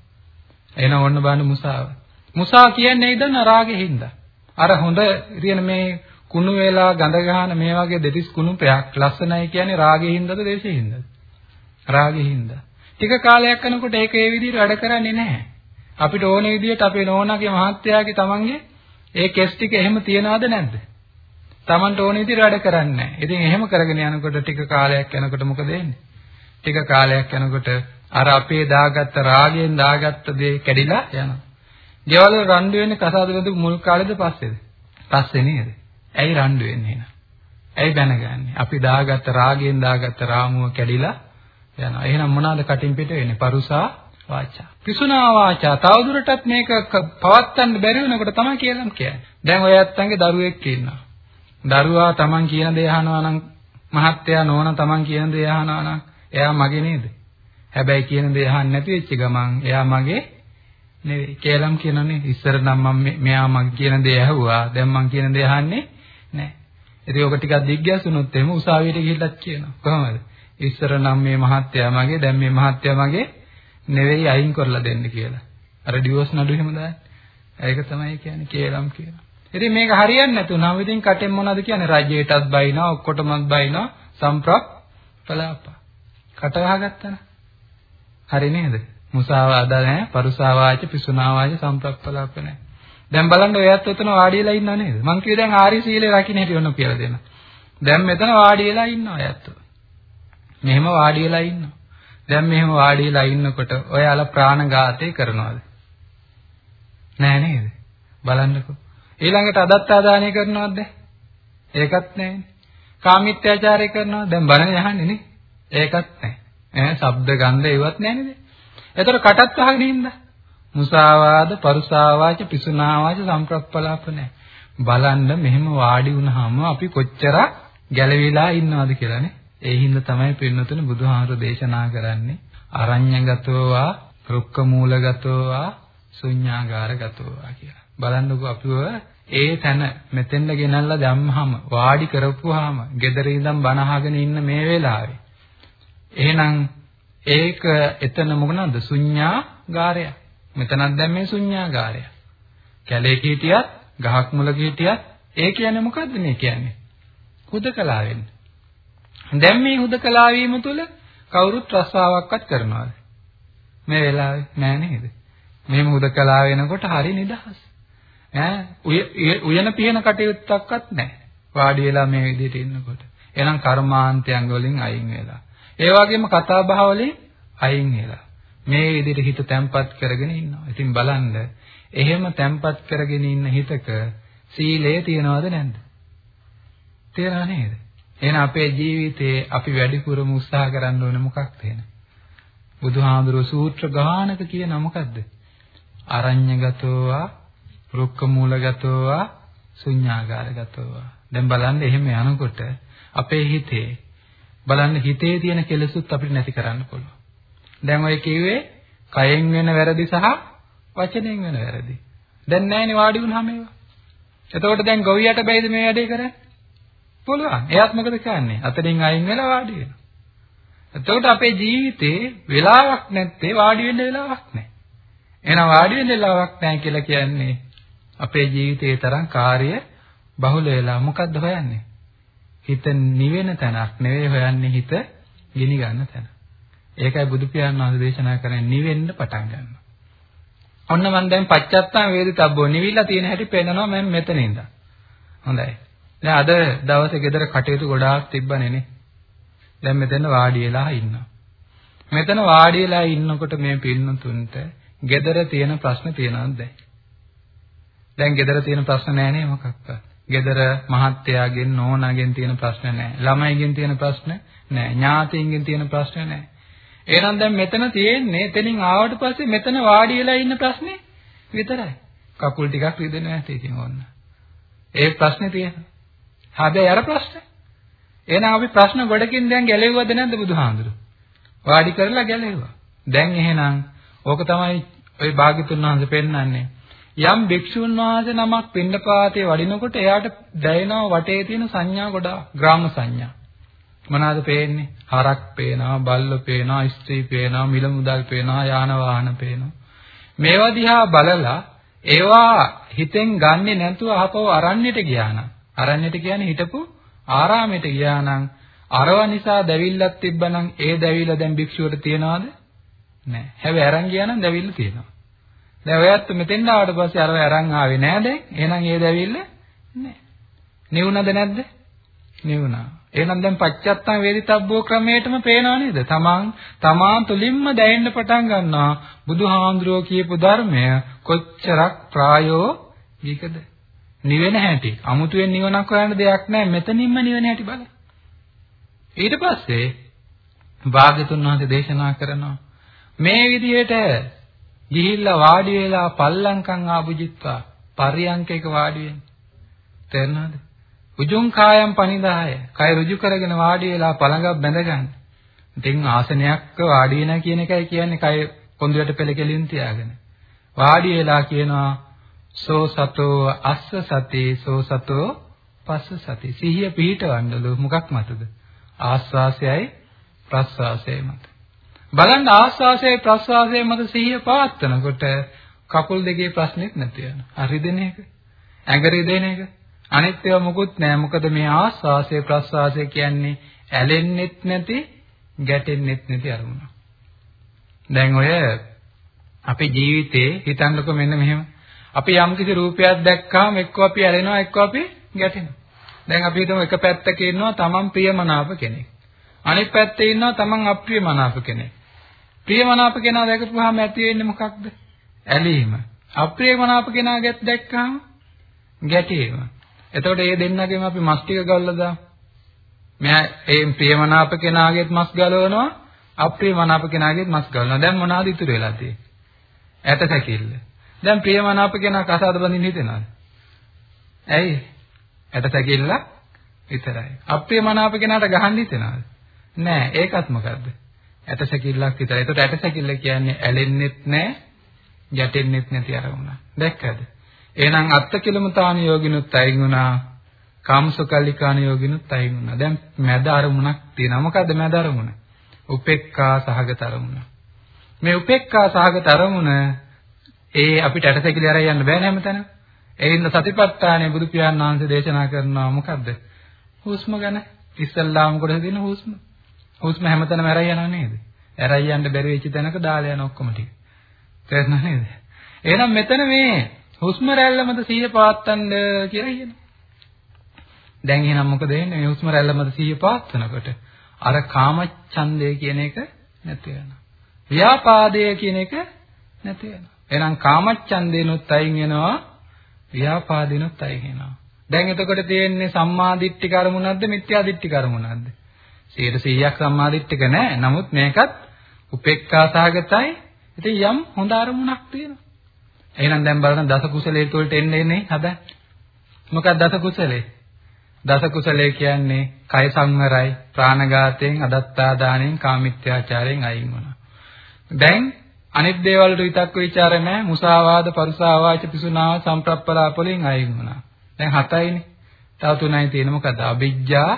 එහෙනම් ඔන්න බලන්න මුසාව. මුසා කියන්නේ ඉදන රාගෙ හින්දා. අර හොඳ කියන මේ කුණු වේලා ගඳ ගහන මේ වගේ දෙතිස් කුණුපයක් ලස්සනයි කියන්නේ රාගෙ හින්දාද දේශෙ හින්දාද? රාගෙ හින්දා. ටික කාලයක් යනකොට ඒක ඒ විදිහට වැඩ කරන්නේ නැහැ. අපිට ඕන විදිහට අපේ නෝනාගේ මහත්තයාගේ තමන්ගේ ඒ කෙස් ටික එහෙම තියනවද නැද්ද? තමන්ට ඕන විදිහට වැඩ කරන්නේ නැහැ. ඉතින් එහෙම කරගෙන යනකොට ටික කාලයක් යනකොට මොකද වෙන්නේ? ටික කාලයක් යනකොට අර අපේ දාගත්ත රාගයෙන් දාගත්ත දේ කැඩිලා යනවා. ගෙවල් වල රණ්ඩු වෙන්නේ කසාද බඳු මුල් කාලේද පස්සේද? පස්සේ නේද? ඇයි රණ්ඩු වෙන්නේ එහෙනම්? ඇයි බැනගන්නේ? අපි දාගත්ත රාගයෙන් දාගත්ත රාමුව කැඩිලා යනවා. එහෙනම් මොනවාද කටින් පිට වෙන්නේ? පරුසා වාචා. පිසුනා වාචා. තවදුරටත් මේක පවත්වන්න බැරි වෙනකොට තමයි කියලාම කියන්නේ. දැන් ඔය ඇත්තන්ගේ දරුවෙක් ඉන්නවා. දරුවා Taman කියන දේ අහනවා නම් මහත්තයා නෝන Taman කියන දේ අහනවා නම් එයා මගේ නේද? හැබැයි කියන දේ අහන්නේ නැති වෙච්ච ගමන් එයා මගේ නෙවෙයි. කේලම් කියනනේ ඉස්සර නම් මම මෙයා මගේ කියන දේ ඇහුවා. දැන් මං කියන දේ අහන්නේ නැහැ. ඉතින් ඔක ටිකක් දිග්ගැසුනොත් එහෙම උසාවියට ගිහිල්ලත් කියනවා. කොහොමද? ඉස්සර නම් මේ මහත්තයා මගේ දැන් මේ මහත්තයා මගේ නෙවෙයි අයින් කරලා දෙන්න කියලා. අර ඩිවෝස් නඩු එහෙම දාන්නේ. ඒක තමයි කියන්නේ කේලම් කියලා. ඉතින් මේක හරියන්නේ නැතු නම් ඉතින් කටෙන් මොනවද කියන්නේ රජයටත් බයිනවා ඔක්කොටමත් බයිනවා සම්ප්‍රප් පලාප. කට වහගත්තා හරි නේද? මුසාවාද නැහැ, පරුසාවාච, පිසුනාවාච සම්ප්‍රප් පලාප නැහැ. දැන් බලන්න ඔයත් එතන වාඩි වෙලා ඉන්නව නේද? මං කිව්වේ දැන් ආරි සීලේ රකින්න හැටි ඔන්න කියලා දෙන්න. දැන් මෙතන වාඩි වෙලා ඉන්නවා ඔයත්. මෙහෙම වාඩි වෙලා ඉන්නවා. දැන් මෙහෙම වාඩි වෙලා ඉන්නකොට ඔයාලා ප්‍රාණඝාතය කරනවද? නෑ නේද? බලන්නකෝ. ඊළඟට අදත්තාදානය කරනවද? ඒකත් නෑනේ. කාමීත්‍යාචාරය කරනවද? දැන් බණනේ අහන්නේ නේ. ඒකත් නෑ. ඈ ශබ්ද ගන්ධ ඒවත් නෑනේ නේද? එතකොට කටත් වහගෙන ඉන්න. මුසාවාද, පරුසාවාච, පිසුනාවාච සම්ප්‍රප්පලාප නෑ. බලන්න මෙහෙම වාඩි වුණාම අපි කොච්චර ගැළවිලා ඉන්නවද කියලානේ. ඒ හින්දා තමයි පින්නතුනේ බුදුහාමර දේශනා කරන්නේ අරඤ්‍යගතෝවා, රුක්ක මූලගතෝවා, ශුඤ්ඤාගාරගතෝවා කියලා. බලන්නකෝ අපිව ඒ තැන මෙතෙන්ද ගෙනල්ලා දැම්මහම වාඩි කරපුවාම gedare ඉඳන් බණ අහගෙන ඉන්න මේ වෙලාවේ. එහෙනම් ඒක එතන මොකනද ශුඤ්ඤාගාරය මෙතනක් දැන් මේ ශුඤ්ඤාගාරය කැලේ කීටියත් ගහක් මුල කීටියත් ඒ කියන්නේ මොකද්ද මේ කියන්නේ? හුදකලා වෙන්න. දැන් මේ හුදකලා වීම තුළ කවුරුත් රස්සාවක්වත් කරනවද මේ වෙලාවේ නෑ නේද මෙහෙම හුදකලා වෙනකොට හරි නිදහස් ඈ උයන පියන කටයුත්තක්වත් නැහැ. වාඩි වෙලා මේ විදිහට ඉන්නකොට. එහෙනම් කර්මාන්තයන් වලින් අයින් වෙලා. ඒ වගේම කතා බහ වලින් අයින් වෙලා. මේ විදිහට හිත තැම්පත් කරගෙන ඉන්නවා. ඉතින් බලන්න එහෙම තැම්පත් කරගෙන ඉන්න හිතක සීලය තියනවද නැද්ද? තියනා නේද? එහෙනම් අපේ ජීවිතේ අපි වැඩිපුරම උත්සාහ කරන්න ඕනේ මොකක්ද එහෙනම්? බුදුහාඳුරෝ සූත්‍ර ගානක කියන මොකද්ද? අරඤ්‍යගතෝවා රුක්ක මූලගතෝවා ශුඤ්ඤාගාරගතෝවා. දැන් බලන්න එහෙම යනකොට අපේ හිතේ බලන්න හිතේ තියෙන කෙලෙසුත් අපිට නැති කරන්න පුළුවන්. දැන් ඔය කිව්වේ කයෙන් වෙන වැරදි සහ වචනෙන් වෙන වැරදි. දැන් නැහැනේ වාඩි වුණාම ඒවා. එතකොට දැන් ගොවියට බැයිද මේ වැඩේ කරන්නේ? පුළුවන්. එයාත් මොකද කියන්නේ? අතරින් අයින් වෙලා වාඩි වෙනවා. එතකොට අපේ ජීවිතේ වෙලාවක් නැත්තේ වාඩි වෙන්න වෙලාවක් නැහැ. එහෙනම් වාඩි වෙන්න වෙලාවක් නැහැ කියලා කියන්නේ අපේ ජීවිතේ තරම් කාර්ය බහුල වෙලා මොකද්ද හොයන්නේ? හිත නිවෙන තැනක් නෙවෙයි හොයන්නේ හිත ගිනි ගන්න තැන. ඒකයි බුදු පියාණන් වහන්සේ දේශනා කරන්නේ නිවෙන්න පටන් ගන්නවා. ඔන්න මම දැන් පච්චත්තාම වේදිතබ්බෝ නිවිලා තියෙන හැටි පේනවා මම මෙතන ඉඳන්. හොඳයි. දැන් අද දවසේ ගෙදර කටයුතු ගොඩාක් තිබ්බනේ නේ. දැන් මෙතන වාඩි වෙලා ඉන්නවා. මෙතන වාඩි වෙලා ඉන්නකොට මේ පින්නතුන්ට ගෙදර තියෙන ප්‍රශ්න තියෙනවද දැන්? දැන් ගෙදර තියෙන ප්‍රශ්න නෑ නේ මොකක්වත්. ගෙදර මහත්තයාගෙන් නෝනාගෙන් තියෙන ප්‍රශ්න නැහැ. ළමයිගෙන් තියෙන ප්‍රශ්න නැහැ. ඥාතීන්ගෙන් තියෙන ප්‍රශ්න නැහැ. එහෙනම් දැන් මෙතන තියෙන්නේ එතනින් ආවට පස්සේ මෙතන වාඩි වෙලා ඉන්න ප්‍රශ්නේ විතරයි. කකුල් ටිකක් රිදෙන්නේ නැති ඉතින් ඕන්න. ඒ ප්‍රශ්නේ තියෙනවා. හැබැයි අර ප්‍රශ්නේ. එහෙනම් අපි ප්‍රශ්න ගොඩකින් දැන් ගැලෙව්වද නැද්ද බුදුහාඳුරු? වාඩි කරලා ගැලෙව්වා. දැන් එහෙනම් ඕක තමයි ওই භාග්‍යතුන් වහන්සේ පෙන්වන්නේ. යම් භික්ෂුන් වහන්සේ නමක් පින්නපාතේ වඩිනකොට එයාට දැනෙනවා වටේ තියෙන සංඥා ගොඩාක් ග්‍රාම සංඥා. මොනවාද පේන්නේ? හරක් පේනවා, බල්ලෝ පේනවා, ස්ත්‍රී පේනවා, මිල මුදල් පේනවා, යාන වාහන පේනවා. මේවා දිහා බලලා ඒවා හිතෙන් ගන්නෙ නැතුව අහපව අරණ්‍යට ගියා නම් අරණ්‍යට කියන්නේ හිටපු ආරාමයට ගියා නම් අරව නිසා දැවිල්ලක් තිබ්බනම් ඒ දැවිල්ල දැන් භික්ෂුවට තියනවද? නැහැ. හැබැයි අරන් ගියා නම් දැවිල්ල තියෙනවා. දැන් ඔයත් මෙතෙන් ආවට පස්සේ අරව අරන් ආවේ නෑ දැන්. එහෙනම් ඒ දැවිල්ල නැහැ. නිවුණද නැද්ද? නිවුණා. එහෙනම් දැන් පච්චත්තං වේදිතබ්බෝ ක්‍රමයටම පේනව නේද? තමන් තමා තුලින්ම දැනෙන්න පටන් ගන්නවා බුදුහාඳුරෝ කියපු ධර්මය කොච්චරක් ප්‍රායෝගිකද? නිවෙන හැටි. අමුතුවෙන් නිවනක් හොයන්න දෙයක් නැහැ. මෙතනින්ම නිවෙන හැටි බලන්න. ඊට පස්සේ භාග්‍යතුන් වහන්සේ දේශනා කරනවා මේ විදිහට ගිහිල්ලා වාඩි වෙලා පල්ලංකම් ආභුජිත්වා පරියංකයක වාඩි වෙන්න. තේරෙනවද? උජුං කායම් පනිදාය. කය ඍජු කරගෙන වාඩි වෙලා පළඟක් බැඳගන්න. ඉතින් ආසනයක්ක වාඩි වෙනා කියන එකයි කියන්නේ කය කොඳුරට පෙළ කෙලින් තියාගෙන. වාඩි වෙලා කියනවා සෝ සතෝ අස්ස සති සෝ සතෝ පස්ස සති. සිහිය පිහිටවන්නලු මොකක් මතද? ආස්වාසයයි ප්‍රස්වාසයයි මත. බලන්න ආස්වාසයයි ප්‍රස්වාසයයි මත සිහිය පවත්නකොට කකුල් දෙකේ ප්‍රශ්නෙත් නැති වෙනවා. හරි දෙන එක. ඇඟ රිදෙන එක. අනිත් ඒවා මොකුත් නෑ. මොකද මේ ආස්වාසය ප්‍රස්වාසය කියන්නේ ඇලෙන්නෙත් නැති, ගැටෙන්නෙත් නැති අරමුණ. දැන් ඔය අපේ ජීවිතේ හිතන්නකො මෙන්න මෙහෙම. අපි යම්කිසි රූපයක් දැක්කාම එක්ක අපි ඇලෙනවා එක්ක අපි ගැටෙනවා. දැන් අපි හිතමු එක පැත්තක ඉන්නවා තමන් ප්‍රියමනාප කෙනෙක්. අනිත් පැත්තේ ඉන්නවා තමන් අප්‍රියමනාප කෙනෙක්. ප්‍රියමනාප කෙනා දැකපුවාම ඇති වෙන්නේ මොකක්ද? ඇලීම. අප්‍රියමනාප කෙනා දැක්කම ගැටීම. එතකොට මේ දෙන්නගෙම අපි මස් ටික ගල්ලා දාමු. මෙයා ඒ ප්‍රියමනාප කෙනාගේත් මස් ගලවනවා අප්‍රියමනාප කෙනාගේත් මස් ගලවනවා. දැන් මොනවාද ඉතුරු වෙලා තියෙන්නේ? ඇට සැකිල්ල. දැන් ප්‍රියමනාප කෙනා කසාද බඳින්න හිතෙනවද? ඇයි? ඇට සැකිල්ල විතරයි. අප්‍රියමනාප කෙනාට ගහන්න හිතෙනවද? නෑ. ඒකත් මොකද්ද? ඇට සැකිල්ලක් විතරයි. ඒකට ඇට සැකිල්ල කියන්නේ ඇලෙන්නෙත් නෑ, ගැටෙන්නෙත් නැති අරමුණ. දැක්කද? එහෙනම් අත්තිකිලමතාන යෝගිනුත් අයින් වුණා. කාමසුකල්ලිකාන යෝගිනුත් අයින් වුණා. දැන් මැද අරමුණක් තියෙනවා. මොකද්ද මැද අරමුණ? උපේක්ඛා සහගත අරමුණ. මේ උපේක්ඛා සහගත අරමුණ ඒ අපිට ඇටසැකිලි අරන් යන්න බෑ හැමතැනම. ඒ හින්දා සතිපට්ඨානයේ බුදු පියාණන් වහන්සේ දේශනා කරනවා මොකද්ද? හුස්ම ගැන ඉස්සල්ලාම කොට දෙන හුස්ම. හුස්ම හැමතැනම අරන් යනව නේද? අරන් යන්න බැරි වෙච්ච තැනක දාලා යන ඔක්කොම ටික. තේරුණා නේද? එහෙනම් මෙතන මේ හුස්ම රැල්ල මත සිහිය පවත්වන්න කියලා කියනවා. දැන් එහෙනම් මොකද වෙන්නේ? මේ හුස්ම රැල්ල මත සිහිය පවත්වනකොට අර කාමච්ඡන්දය කියන එක නැති වෙනවා. ව්‍යාපාදය කියන එක නැති වෙනවා. එහෙනම් කාමච්ඡන්දේනොත් අයින් වෙනවා. ව්‍යාපාදිනොත් අයින් වෙනවා. දැන් එතකොට තියෙන්නේ සම්මාදිට්ඨි කර්මුණක්ද මිත්‍යාදිට්ඨි කර්මුණක්ද? 100%ක් සම්මාදිට්ඨික නැහැ. නමුත් මේකත් උපේක්ඛා සහගතයි. ඉතින් යම් හොඳ අරමුණක් තියෙනවා. එහෙනම් දැන් බලන්න දස කුසලයේ තුලට එන්න එන්නේ හදන්න. මොකක්ද දස කුසලේ? දස කුසලයේ කියන්නේ කය සංවරයි, ප්‍රාණඝාතයෙන්, අදත්තා දාණයෙන්, කාමිත්‍යාචාරයෙන් අයින් වුණා. දැන් අනිත් දේවල් වලට විතක්ක ਵਿਚාර නැහැ. මුසාවාද, පරුසාවාච, පිසුනාව, සම්ප්‍රප්පලාප වලින් අයින් වුණා. දැන් හතයිනේ. තව තුනයි තියෙන මොකද? අවිජ්ජා,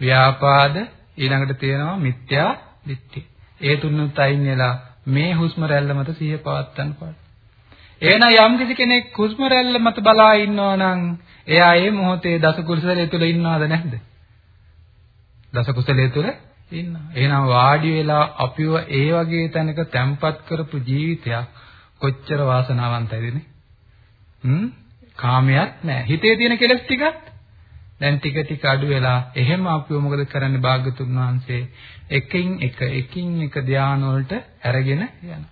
ව්‍යාපාද, ඊළඟට තියෙනවා මිත්‍යා දිට්ඨි. ඒ තුනත් අයින් වෙලා මේ හුස්ම රැල්ල මත සිහිය පවත්වන්න පාඩ. එහෙනම් යම් කෙනෙක් හුස්ම රැල්ල මත බලා ඉන්නවා නම් එයා ඒ මොහොතේ දස කුසලයේ තුල ඉන්නවද නැද්ද? දස කුසලයේ තුල ඉන්නවා. එහෙනම් වාඩි වෙලා අපිව ඒ වගේ තැනක තැම්පත් කරපු ජීවිතයක් කොච්චර වාසනාවන්තයිද නේ? හ්ම්? කාමයක් නැහැ. හිතේ තියෙන කෙලස් ටිකත් දැන් ටික ටික අඩු වෙලා එහෙම අපිව මොකද කරන්නේ භාග්‍යතුන් වහන්සේ එකින් එක එකින් එක ධානය වලට අරගෙන යනවා.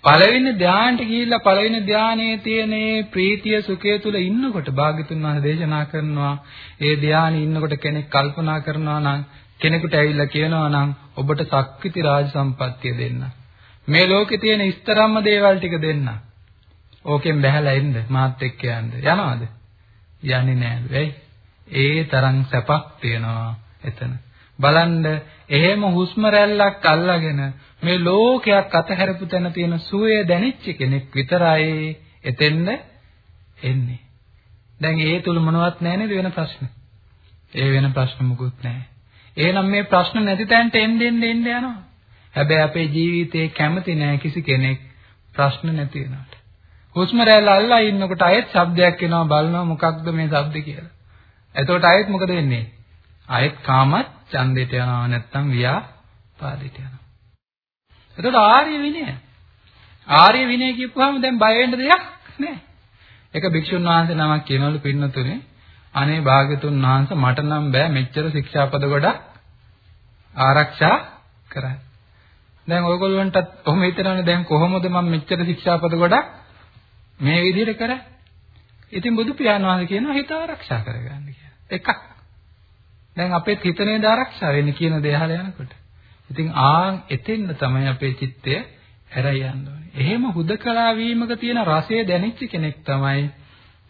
පළවෙනි ධානයට ගිහිල්ලා පළවෙනි ධානයේ තියෙන ප්‍රීතිය සුඛය තුල ඉන්නකොට භාග්‍යතුන් වහන්සේ දේශනා කරනවා ඒ ධානයේ ඉන්නකොට කෙනෙක් කල්පනා කරනවා නම් කෙනෙකුට ඇවිල්ලා කියනවා නම් ඔබට සක්විති රාජ සම්පත්තිය දෙන්න. මේ ලෝකේ තියෙන ඉස්තරම්ම දේවල් ටික දෙන්න. ඕකෙන් බැහැලා එන්න මාත් එක්ක යන්න. යනවද? යන්නේ නෑ. වෙයි. ඒ තරම් සැපක් තියනවා එතන. බලන්න එහෙම හුස්ම රැල්ලක් අල්ලාගෙන මේ ලෝකයක් අතහැරපු තැන තියෙන සුවය දැනෙච්ච කෙනෙක් විතරයි එතෙන්න එන්නේ. දැන් ඒ තුල මොනවත් නැහැ නේද වෙන ප්‍රශ්න? ඒ වෙන ප්‍රශ්න මුකුත් නැහැ. එහෙනම් මේ ප්‍රශ්න නැති තැනට එන්න එන්න එන්න යනවා. හැබැයි අපේ ජීවිතේ කැමති නැහැ කිසි කෙනෙක් ප්‍රශ්න නැති වෙනවට. හුස්ම රැල්ල අල්ලා ඉන්නකොට අයෙත් ශබ්දයක් එනවා බලනවා මොකක්ද මේ ශබ්ද කියලා. එතකොට අයෙත් මොකද වෙන්නේ? අයෙත් කාමත් ඡන්දයට යනවා නැත්නම් ව්‍යාපාදයට යනවා. එතකොට ආර්ය විනය. ආර්ය විනය කියපුවාම දැන් බය වෙන්න දෙයක් නැහැ. එක භික්ෂුන් වහන්සේ නමක් කියනවලු පින්නතුනේ අනේ භාග්‍යතුන් වහන්සේ මට නම් බෑ මෙච්චර ශික්ෂාපද ගොඩක් ආරක්ෂා කරන්න. දැන් ඔයගොල්ලන්ටත් කොහොම හිතනවනේ දැන් කොහොමද මම මෙච්චර ශික්ෂාපද ගොඩක් මේ විදිහට කරන්නේ? ඉතින් බුදු පියාණන් වහන්සේ කියනවා හිත ආරක්ෂා කරගන්න කියලා. එකක්. දැන් අපේ හිත නේද ආරක්ෂා වෙන්නේ කියන දේ අහලා යනකොට. ඉතින් ආන් එතෙන්න තමයි අපේ චිත්තය හැරයි යන්න ඕනේ. එහෙම හුදකලා වීමක තියෙන රසය දැනෙච්ච කෙනෙක් තමයි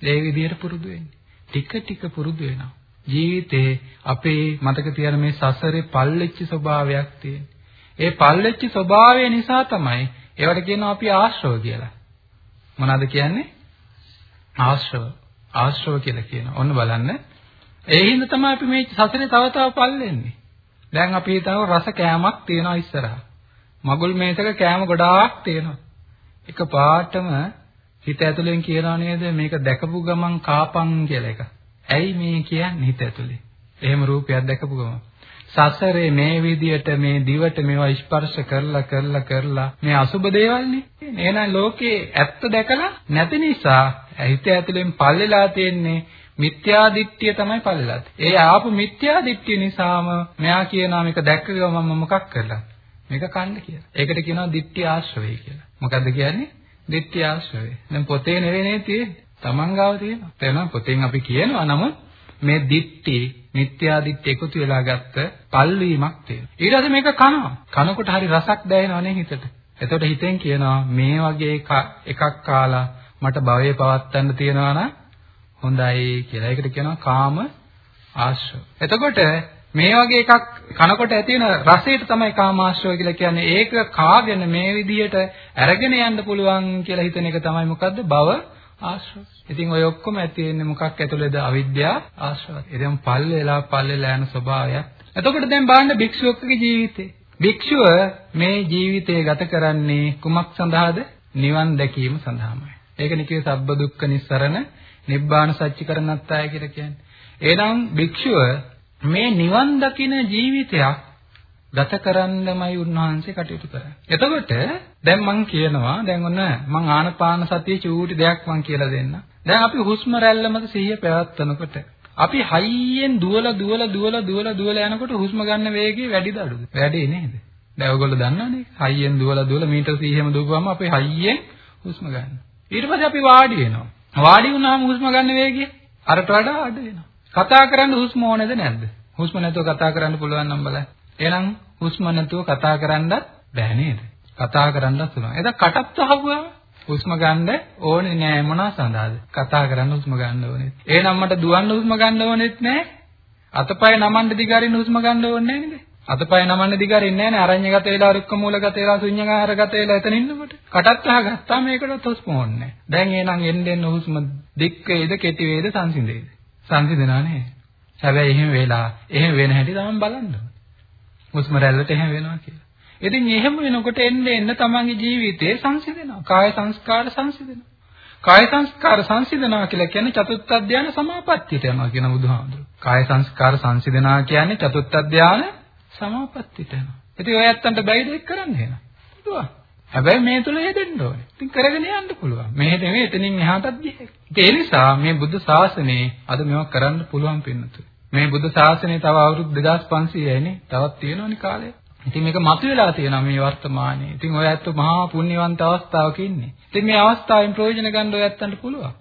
ඒ විදිහට පුරුදු වෙන්නේ. ටික ටික පුරුදු වෙනවා. ජීවිතේ අපේ මතක තියාගන්න මේ සසරේ පල්ලෙච්ච ස්වභාවයක් තියෙනවා. ඒ පල්ලෙච්ච ස්වභාවය නිසා තමයි ඒවට කියනවා අපි ආශ්‍රව කියලා. මොනවද කියන්නේ? ආශ්‍රව. ආශ්‍රව කියලා කියනවා. ඔන්න බලන්න. ඒ හින්දා තමයි අපි මේ සසරේ තව තව පල්ලෙන්නේ. දැන් අපි හිතනවා රස කෑමක් තියෙනවා ඉස්සරහා. මගුල් මේසක කෑම ගොඩාක් තියෙනවා. එක පාටම හිත ඇතුලෙන් කියනවා නේද මේක දැකපු ගමන් කාපන් කියලා එක. ඇයි මේ කියන්නේ හිත ඇතුලේ? එහෙම රූපයක් දැකපු ගමන්. සසරේ මේ විදියට මේ දිවට මේවා ස්පර්ශ කරලා කරලා කරලා මේ අසුබ දේවල්නේ. එහෙනම් ලෝකේ ඇත්ත දැකලා නැති නිසා හිත ඇතුලෙන් පල්ලෙලා තියෙන්නේ මිත්‍යා දිට්ඨිය තමයි පල්ලලා. ඒ ආපු මිත්‍යා දිට්ඨිය නිසාම මෙයා කියනවා මේක දැක්ක ගමන් මම මොකක් කරලා? මේක කන්න කියලා. ඒකට කියනවා දිට්ඨි ආශ්‍රවය කියලා. මොකද්ද කියන්නේ? දිට්ඨි ආශ්‍රවය. දැන් පොතේ නෙවෙයි තියෙන්නේ. තමන් ගාව තියෙනවා. එහෙනම් පොතෙන් අපි කියනවා නම මේ දිට්ඨි මිත්‍යා දිට්ඨි එකතු වෙලා ගත්ත පල්වීමක් තියෙනවා. ඊට පස්සේ මේක කනවා. කනකොට හරි රසක් දැනෙනවනේ හිතට. එතකොට හිතෙන් කියනවා මේ වගේ එකක් කාලා මට භවයේ පවත්තන්න තියනවා නම් හොඳයි කියලා. ඒකට කියනවා කාම ආශ්‍රව. එතකොට මේ වගේ එකක් කනකොට ඇති වෙන රසයට තමයි කාමාශ්‍රව කියලා කියන්නේ. ඒක කාගෙන මේ විදිහට අරගෙන යන්න පුළුවන් කියලා හිතන එක තමයි මොකද්ද? භව ආශ්‍රව. ඉතින් ඔය ඔක්කොම ඇති වෙන්නේ මොකක් ඇතුළේද? අවිද්‍යාව ආශ්‍රව. එදෙම පල්ලෙලා පල්ලෙලා යන ස්වභාවයක්. එතකොට දැන් බලන්න භික්ෂුවකගේ ජීවිතේ. භික්ෂුව මේ ජීවිතය ගත කරන්නේ කුමක් සඳහාද? නිවන් දැකීම සඳහාමයි. ඒක නිකේ සබ්බ දුක්ඛ නිස්සරණ නිබ්බාන සච්චිකරණත්තාය කියලා කියන්නේ. එහෙනම් භික්ෂුව මේ නිවන් දකින ජීවිතයක් ගත කරන්නමයි උන්වහන්සේ කටයුතු කරන්නේ. එතකොට දැන් මම කියනවා දැන් ඔන්න මම ආනපාන සතිය චූටි දෙයක් මම කියලා දෙන්න. දැන් අපි හුස්ම රැල්ල මත සිහිය පැවැත්වනකොට අපි හයියෙන් දුවලා දුවලා දුවලා දුවලා දුවලා යනකොට හුස්ම ගන්න වේගය වැඩිද අඩුද? වැඩි නේද? දැන් ඔයගොල්ලෝ දන්නවනේ හයියෙන් දුවලා දුවලා මීටර 100ම දුවපුවම අපි හයියෙන් හුස්ම ගන්න. ඊට පස්සේ අපි වාඩි වෙනවා. වාඩි වුණාම හුස්ම ගන්න වේගය අරට වඩා අඩු වෙනවා. කතා කරන්න හුස්ම ඕනේද නැද්ද? හුස්ම නැතුව කතා කරන්න පුළුවන් නම් බලන්න. එහෙනම් හුස්ම නැතුව කතා කරන්නත් බෑ නේද? කතා කරන්නත් පුළුවන්. එදා කටත් අහුවා හුස්ම ගන්න ඕනේ නෑ මොනවා සඳහාද? කතා කරන්න හුස්ම ගන්න ඕනේ. එහෙනම් මට දුවන්න හුස්ම ගන්න ඕනෙත් නෑ. අතපය නමන්න දිගාරින්න හුස්ම ගන්න ඕනේ නෑ නේද? අතපය නමන්න දිගාරින්නේ නැහැ නේ අරඤ්‍යගත වෙලා රුක්ක මූලගත වෙලා ශුන්‍යකාරගත වෙලා එතන ඉන්නකොට කටත් අහගත්තා මේකට හුස්ම ඕනේ දැන් එහෙනම් එන්න එන්න හුස්ම දික් වේද කෙටි වේද සංසිඳේද සංසිඳනා නේ හැබැයි එහෙම වෙලා එහෙම වෙන හැටි තමයි බලන්න හුස්ම රැල්ලට එහෙම වෙනවා කියලා ඉතින් එහෙම වෙනකොට එන්න එන්න තමන්ගේ ජීවිතේ සංසිඳෙනවා කාය සංස්කාර සංසිඳෙනවා කාය සංස්කාර සංසිඳනවා කියලා කියන්නේ චතුත්ථ ධානය සමාපත්තියට යනවා කියන බුදුහාමුදුරුවෝ. කාය සංස්කාර සංසිඳනවා කියන්නේ චතුත්ථ ධානය සමාපත්තියට යනවා. ඉතින් ඔය ඇත්තන්ට බැයිද ඒක කරන්න එහෙනම්? පුළුවන්. හැබැයි මේ තුල යෙදෙන්න ඕනේ. ඉතින් කරගෙන යන්න පුළුවන්. මේ නෙමෙයි එතනින් එහාටත් ගියේ. ඒ නිසා මේ බුද්ධ ශාසනයේ අද මේවා කරන්න පුළුවන් පින්නතු. මේ බුද්ධ ශාසනය තව අවුරුදු 2500යි නේ. තවත් තියෙනවනේ කාලය. ඉතින් මේක මතුවලා තියෙනවා මේ වර්තමානයේ. ඉතින් ඔය ඇත්ත මහා පුණ්‍යවන්ත අවස්ථාවක ඉන්නේ. ඉතින් මේ අවස්ථාවෙන් ප්‍රයෝජන ගන්න ඔය ඇත්තන්ට පුළුවන්.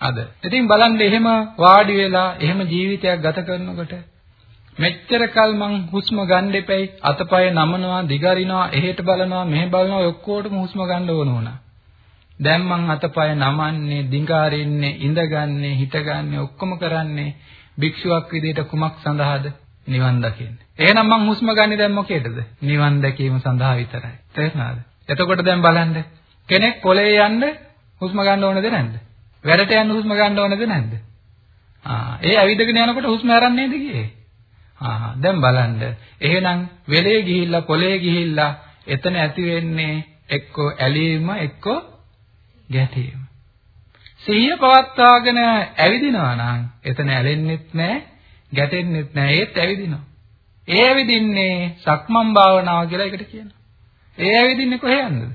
අද. ඉතින් බලන්න එහෙම වාඩි වෙලා එහෙම ජීවිතයක් ගත කරනකොට මෙච්චර කල් මං හුස්ම ගන්න දෙපැයි අතපය නමනවා දිගරිනවා එහෙට බලනවා මෙහෙ බලනවා ඔක්කොටම හුස්ම ගන්න ඕන වුණා. දැන් මං අතපය නමන්නේ දිගාරින්නේ ඉඳගන්නේ හිටගන්නේ ඔක්කොම කරන්නේ භික්ෂුවක් විදිහට කුමක් සඳහාද? නිවන් දකින්න. එහෙනම් මං හුස්ම ගන්නේ දැන් මොකේදද? නිවන් දැකීම සඳහා විතරයි. තේරුණාද? එතකොට දැන් බලන්න කෙනෙක් පොළේ යන්න හුස්ම ගන්න ඕනද නැද්ද? වැඩට යන්න හුස්ම ගන්න ඕනද නැද්ද? ආ ඒ ඇවිදගෙන යනකොට හුස්ම අරන් නේද ගියේ? ආ දැන් බලන්න. එහෙනම් වෙලේ ගිහිල්ලා පොළේ ගිහිල්ලා එතන ඇති වෙන්නේ එක්ක ඇලීම එක්ක ගැටීම. සිහිය පවත්වාගෙන ඇවිදිනවා නම් එතන ඇලෙන්නෙත් නැහැ ගැටෙන්නෙත් නැහැ ඒත් ඇවිදිනවා. ඒ ඇවිදින්නේ සක්මන් භාවනාව කියලා එකට කියනවා. ඒ ඇවිදින්නේ කොහේ යන්නද?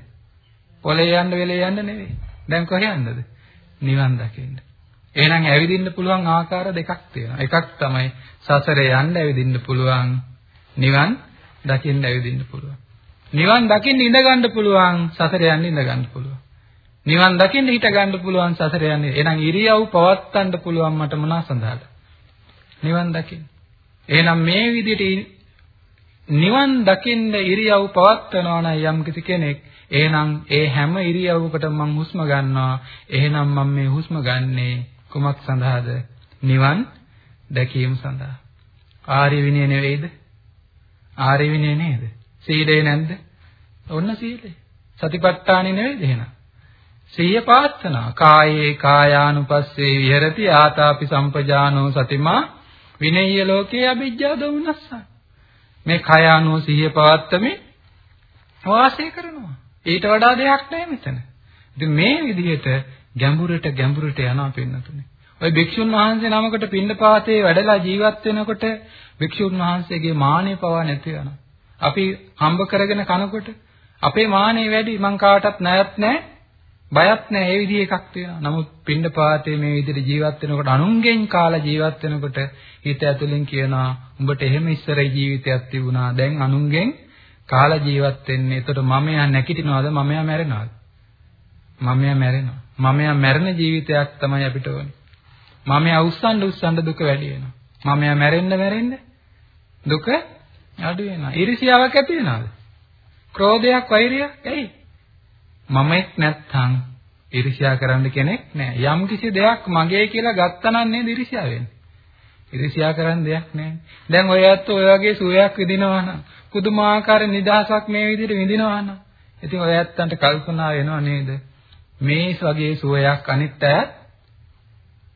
පොළේ යන්න වෙලේ යන්න නෙවෙයි. දැන් කොහේ යන්නද? නිවන් දකින්න. එහෙනම් ඇවිදින්න පුළුවන් ආකාර දෙකක් තියෙනවා. එකක් තමයි සසරේ යන්න ඇවිදින්න පුළුවන්. නිවන් දකින්න ඇවිදින්න පුළුවන්. නිවන් දකින්න ඉඳ ගන්න පුළුවන්. සසරේ යන්න ඉඳ ගන්න පුළුවන්. නිවන් දකින්න හිට ගන්න පුළුවන් සසරේ යන්නේ. එහෙනම් ඉරියව් පවත්වන්න පුළුවන් මට මොනවා සඳහාද? නිවන් දකින්න. එහෙනම් මේ විදිහට නිවන් දකින්න ඉරියව් පවත්වනවා නම් යම් කිසි කෙනෙක් එහෙනම් ඒ හැම ඉරියව්වකටම මම හුස්ම ගන්නවා. එහෙනම් මම මේ හුස්ම ගන්නේ කුමක් සඳහාද? නිවන් දැකීම සඳහා. ආර්ය විනය නෙවෙයිද? ආර්ය විනය නේද? සීලය නැද්ද? ඔන්න සීලය. සතිපට්ඨානෙ නෙවෙයිද එහෙනම්? සිහිය පාත්තනා. කායේ කායානුපස්සේ විහෙරති ආතාපි සම්පජානෝ සතිමා විනය්‍ය ලෝකේ අවිජ්ජා දෝමනස්සා. මේ කය අනුව සිහිය පවත්තමින් වාසය කරනවා. ඊට වඩා දෙයක් නැහැ මෙතන. ඉතින් මේ විදිහට ගැඹුරට ගැඹුරට යනවා පින්නතුනේ. ওই භික්ෂුන් වහන්සේ නමකට පින්නපාතේ වැඩලා ජීවත් වෙනකොට භික්ෂුන් වහන්සේගේ මානෙ පවා නැති වෙනවා. අපි හම්බ කරගෙන කනකොට අපේ මානෙ වැඩි මං කාටවත් ණයත් නැහැ බයත් නැහැ ඒ විදිහ එකක් තියෙනවා. නමුත් පින්නපාතේ මේ විදිහට ජීවත් වෙනකොට අනුන්ගෙන් කාලා ජීවත් වෙනකොට හිත ඇතුලෙන් කියනවා උඹට එහෙම ඉස්සර ජීවිතයක් තිබුණා. දැන් අනුන්ගෙන් කාලා ජීවත් වෙන්නේ. එතකොට මමයා නැගිටිනවද මමයා මැරෙනවද? මමයා මැරෙනවා. මමයා මැරෙන ජීවිතයක් තමයි අපිට ඕනේ. මමයා උස්සන්න උස්සන්න දුක වැඩි වෙනවා. මමයා මැරෙන්න මැරෙන්න දුක අඩු වෙනවා. ඊර්ෂියාවක් ඇති වෙනවද? ක්‍රෝධයක් වෛරයක් ඇයි? මමෙක් නැත්තම් ඊර්ෂ්‍යා කරන්න කෙනෙක් නැහැ. යම් කිසි දෙයක් මගේ කියලා ගත්තනම් නේද ඊර්ෂ්‍යා වෙන්නේ. ඊර්ෂ්‍යා කරන්න දෙයක් නැහැ. දැන් ඔය ඇත්ත ඔය වගේ සුවයක් විඳිනවා නම් පුදුමාකාර නිදහසක් මේ විදිහට විඳිනවා නම් ඉතින් ඔය ඇත්තන්ට කල්පනා වෙනව නේද? මේ වගේ සුවයක් අනිත් අයත්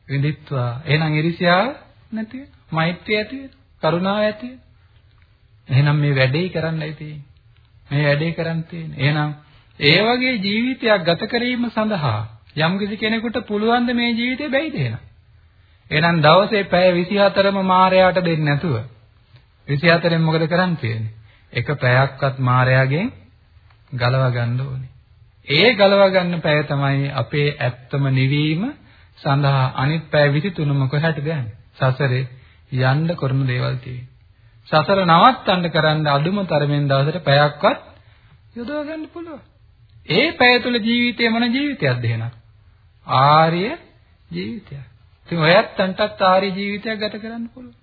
විඳිත්වා. එහෙනම් ඊර්ෂ්‍යාව නැති වෙනවා. මෛත්‍රිය ඇති වෙනවා. කරුණාව ඇති වෙනවා. එහෙනම් මේ වැඩේ කරන්නයි තියෙන්නේ. මේ වැඩේ කරන් තියෙන්නේ. එහෙනම් ඒ වගේ ජීවිතයක් ගත කිරීම සඳහා යම්කිසි කෙනෙකුට පුළුවන් ද මේ ජීවිතේ බැයිද එහෙනම්? එහෙනම් දවසේ පැය 24ම මායයට දෙන්නේ නැතුව 24න් මොකද කරන්න තියෙන්නේ? එක පැයක්වත් මායයෙන් ගලව ගන්න ඕනේ. ඒ ගලව ගන්න පැය තමයි අපේ ඇත්තම නිවීම සඳහා අනිත් පැය 23ම කොහටද යන්නේ? සසරේ යන්න කරන දේවල් තියෙන්නේ. සසර නවත්තන්න කරන්න අදුම තරමෙන් දවසට පැයක්වත් යොදව ගන්න පුළුවන්. ඒ පැය තුල ජීවිතය මොන ජීවිතයක්ද එහෙනම්? ආර්ය ජීවිතයක්. ඉතින් ඔයත්තන්ටත් ආර්ය ජීවිතයක් ගත කරන්න පුළුවන්.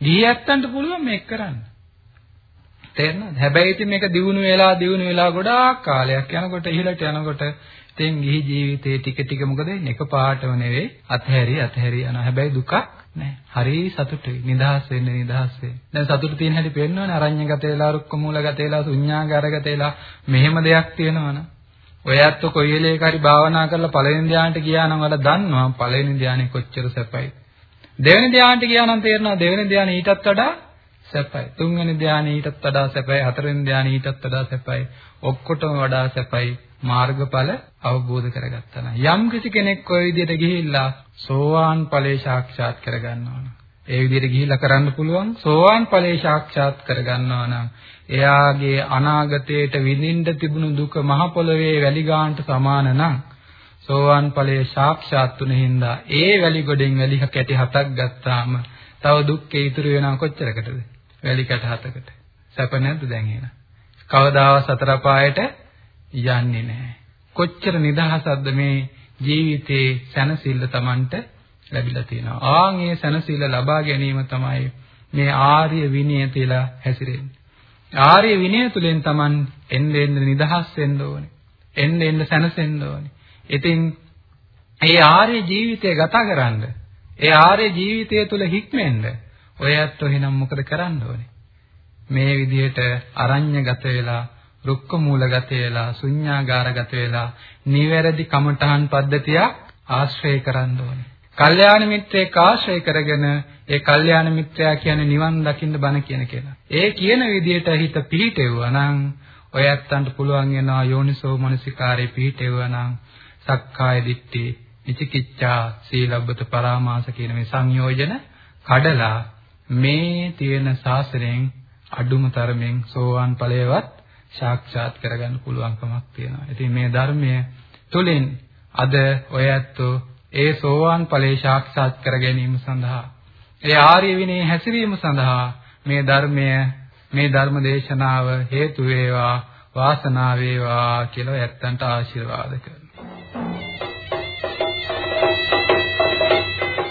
ගිහියත්තන්ට පුළුවන් මේක කරන්න. තේරෙනවද? හැබැයි ඉතින් මේක දිනු වෙලා දිනු වෙලා ගොඩාක් කාලයක් යනකොට ඉහළට යනකොට ඉතින් ගිහි ජීවිතේ ටික ටික මොකද වෙන්නේ? එකපාරටම නෙවෙයි අතහැරි අතහැරි යනවා. හැබැයි දුකක් නැහැ. හරි සතුටුයි. නිදහස් වෙන්න නිදහස් වෙන්න. දැන් සතුට තියෙන හැටි පේනවනේ. අරඤ්‍යගත වෙලා, රුක්ක මූලගත වෙලා, ශුඤ්ඤාගාරගත වෙලා මෙහෙම දෙයක් තියෙනවනේ. ඔය ඇත්ත කොයි වෙලේක හරි භාවනා කරලා පළවෙනි ධ්‍යානට ගියා නම් වල දන්නවා පළවෙනි ධ්‍යානෙ කොච්චර සැපයි. දෙවෙනි ධ්‍යානට ගියා නම් තේරෙනවා දෙවෙනි ධ්‍යානෙ ඊටත් වඩා සැපයි. තුන්වෙනි ධ්‍යානෙ ඊටත් වඩා සැපයි. හතරවෙනි ධ්‍යානෙ ඊටත් වඩා සැපයි. ඔක්කොටම වඩා සැපයි. මාර්ගඵල අවබෝධ කරගත්තා නම් යම් කිසි කෙනෙක් ওই විදිහට ගිහිල්ලා සෝවාන් ඵලේ සාක්ෂාත් කරගන්නවා නම් ඒ විදිහට ගිහිල්ලා කරන්න පුළුවන් සෝවාන් ඵලේ සාක්ෂාත් කරගන්නවා නම් එයාගේ අනාගතයට විඳින්න තිබුණු දුක මහ පොළවේ වැලි ගානට සමාන නම් සෝවාන් ඵලයේ සාක්ෂාත් තුන හින්දා ඒ වැලි ගොඩෙන් වැලි කැටි හතක් ගත්තාම තව දුක්ඛේ ඉතුරු වෙනවා කොච්චරකටද වැලි කැට හතකට සැප නැද්ද දැන් එන? කවදාවත් සතර පායට යන්නේ නැහැ. කොච්චර නිදහසක්ද මේ ජීවිතේ සැනසෙල්ල Tamanට ලැබිලා තියෙනවා. ආන් ඒ සැනසෙල්ල ලබා ගැනීම තමයි මේ ආර්ය විනය තියලා හැසිරෙන්නේ. ආර්ය විනය තුලින් Taman එන්න එන්න නිදහස් වෙන්න ඕනේ. එන්න එන්න සැනසෙන්න ඕනේ. ඉතින් ඒ ආර්ය ජීවිතය ගත කරන්න, ඒ ආර්ය ජීවිතය තුල හික්මෙන්න ඔයත් එහෙනම් මොකද කරන්න ඕනේ? මේ විදිහට අරඤ්‍යගත වෙලා, රුක්ක මූලගත වෙලා, ශුන්‍යාගාරගත වෙලා, නිවැරදි කමඨහන් පද්ධතියක් ආශ්‍රය කරන්න ඕනේ. කල්යාණ මිත්‍රයෙක් ආශ්‍රය කරගෙන ඒ කල්යාණ මිත්‍රයා කියන්නේ නිවන් දකින්න බණ කියන කෙනා. ඒ කියන විදිහට හිත පිහිටෙවුවා නම් ඔය ඇත්තන්ට පුළුවන් වෙනවා යෝනිසෝ මනසිකාරේ පිහිටෙවුවා නම් සක්කාය දිට්ඨි, විචිකිච්ඡා, සීලබ්බත පරාමාස කියන මේ සංයෝජන කඩලා මේ තියෙන සාසනයෙන් අඩුම තරමින් සෝවාන් ඵලයවත් සාක්ෂාත් කරගන්න පුළුවන්කමක් තියෙනවා. ඉතින් මේ ධර්මය තුළින් අද ඔය ඇත්තෝ ඒ සෝවාන් ඵලයේ සාක්ෂාත් කර ගැනීම සඳහා ඒ ආර්ය විනයේ හැසිරීම සඳහා මේ ධර්මය මේ ධර්ම දේශනාව හේතු වේවා වාසනාව වේවා කියලා ඇත්තන්ට ආශිර්වාද කරනවා.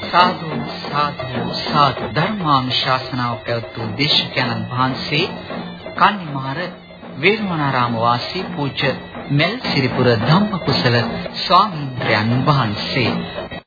සාදු සාදු සාදු ධර්මානුශාසනාව පැවැත්වූ දේශකයන්න් වහන්සේ කන්නිමාර වේළුවනාරාම වාසී පූජ්‍ය මෙල් සිරිපුර ධම්මකුසල ස්වාමීන් වහන්සේ.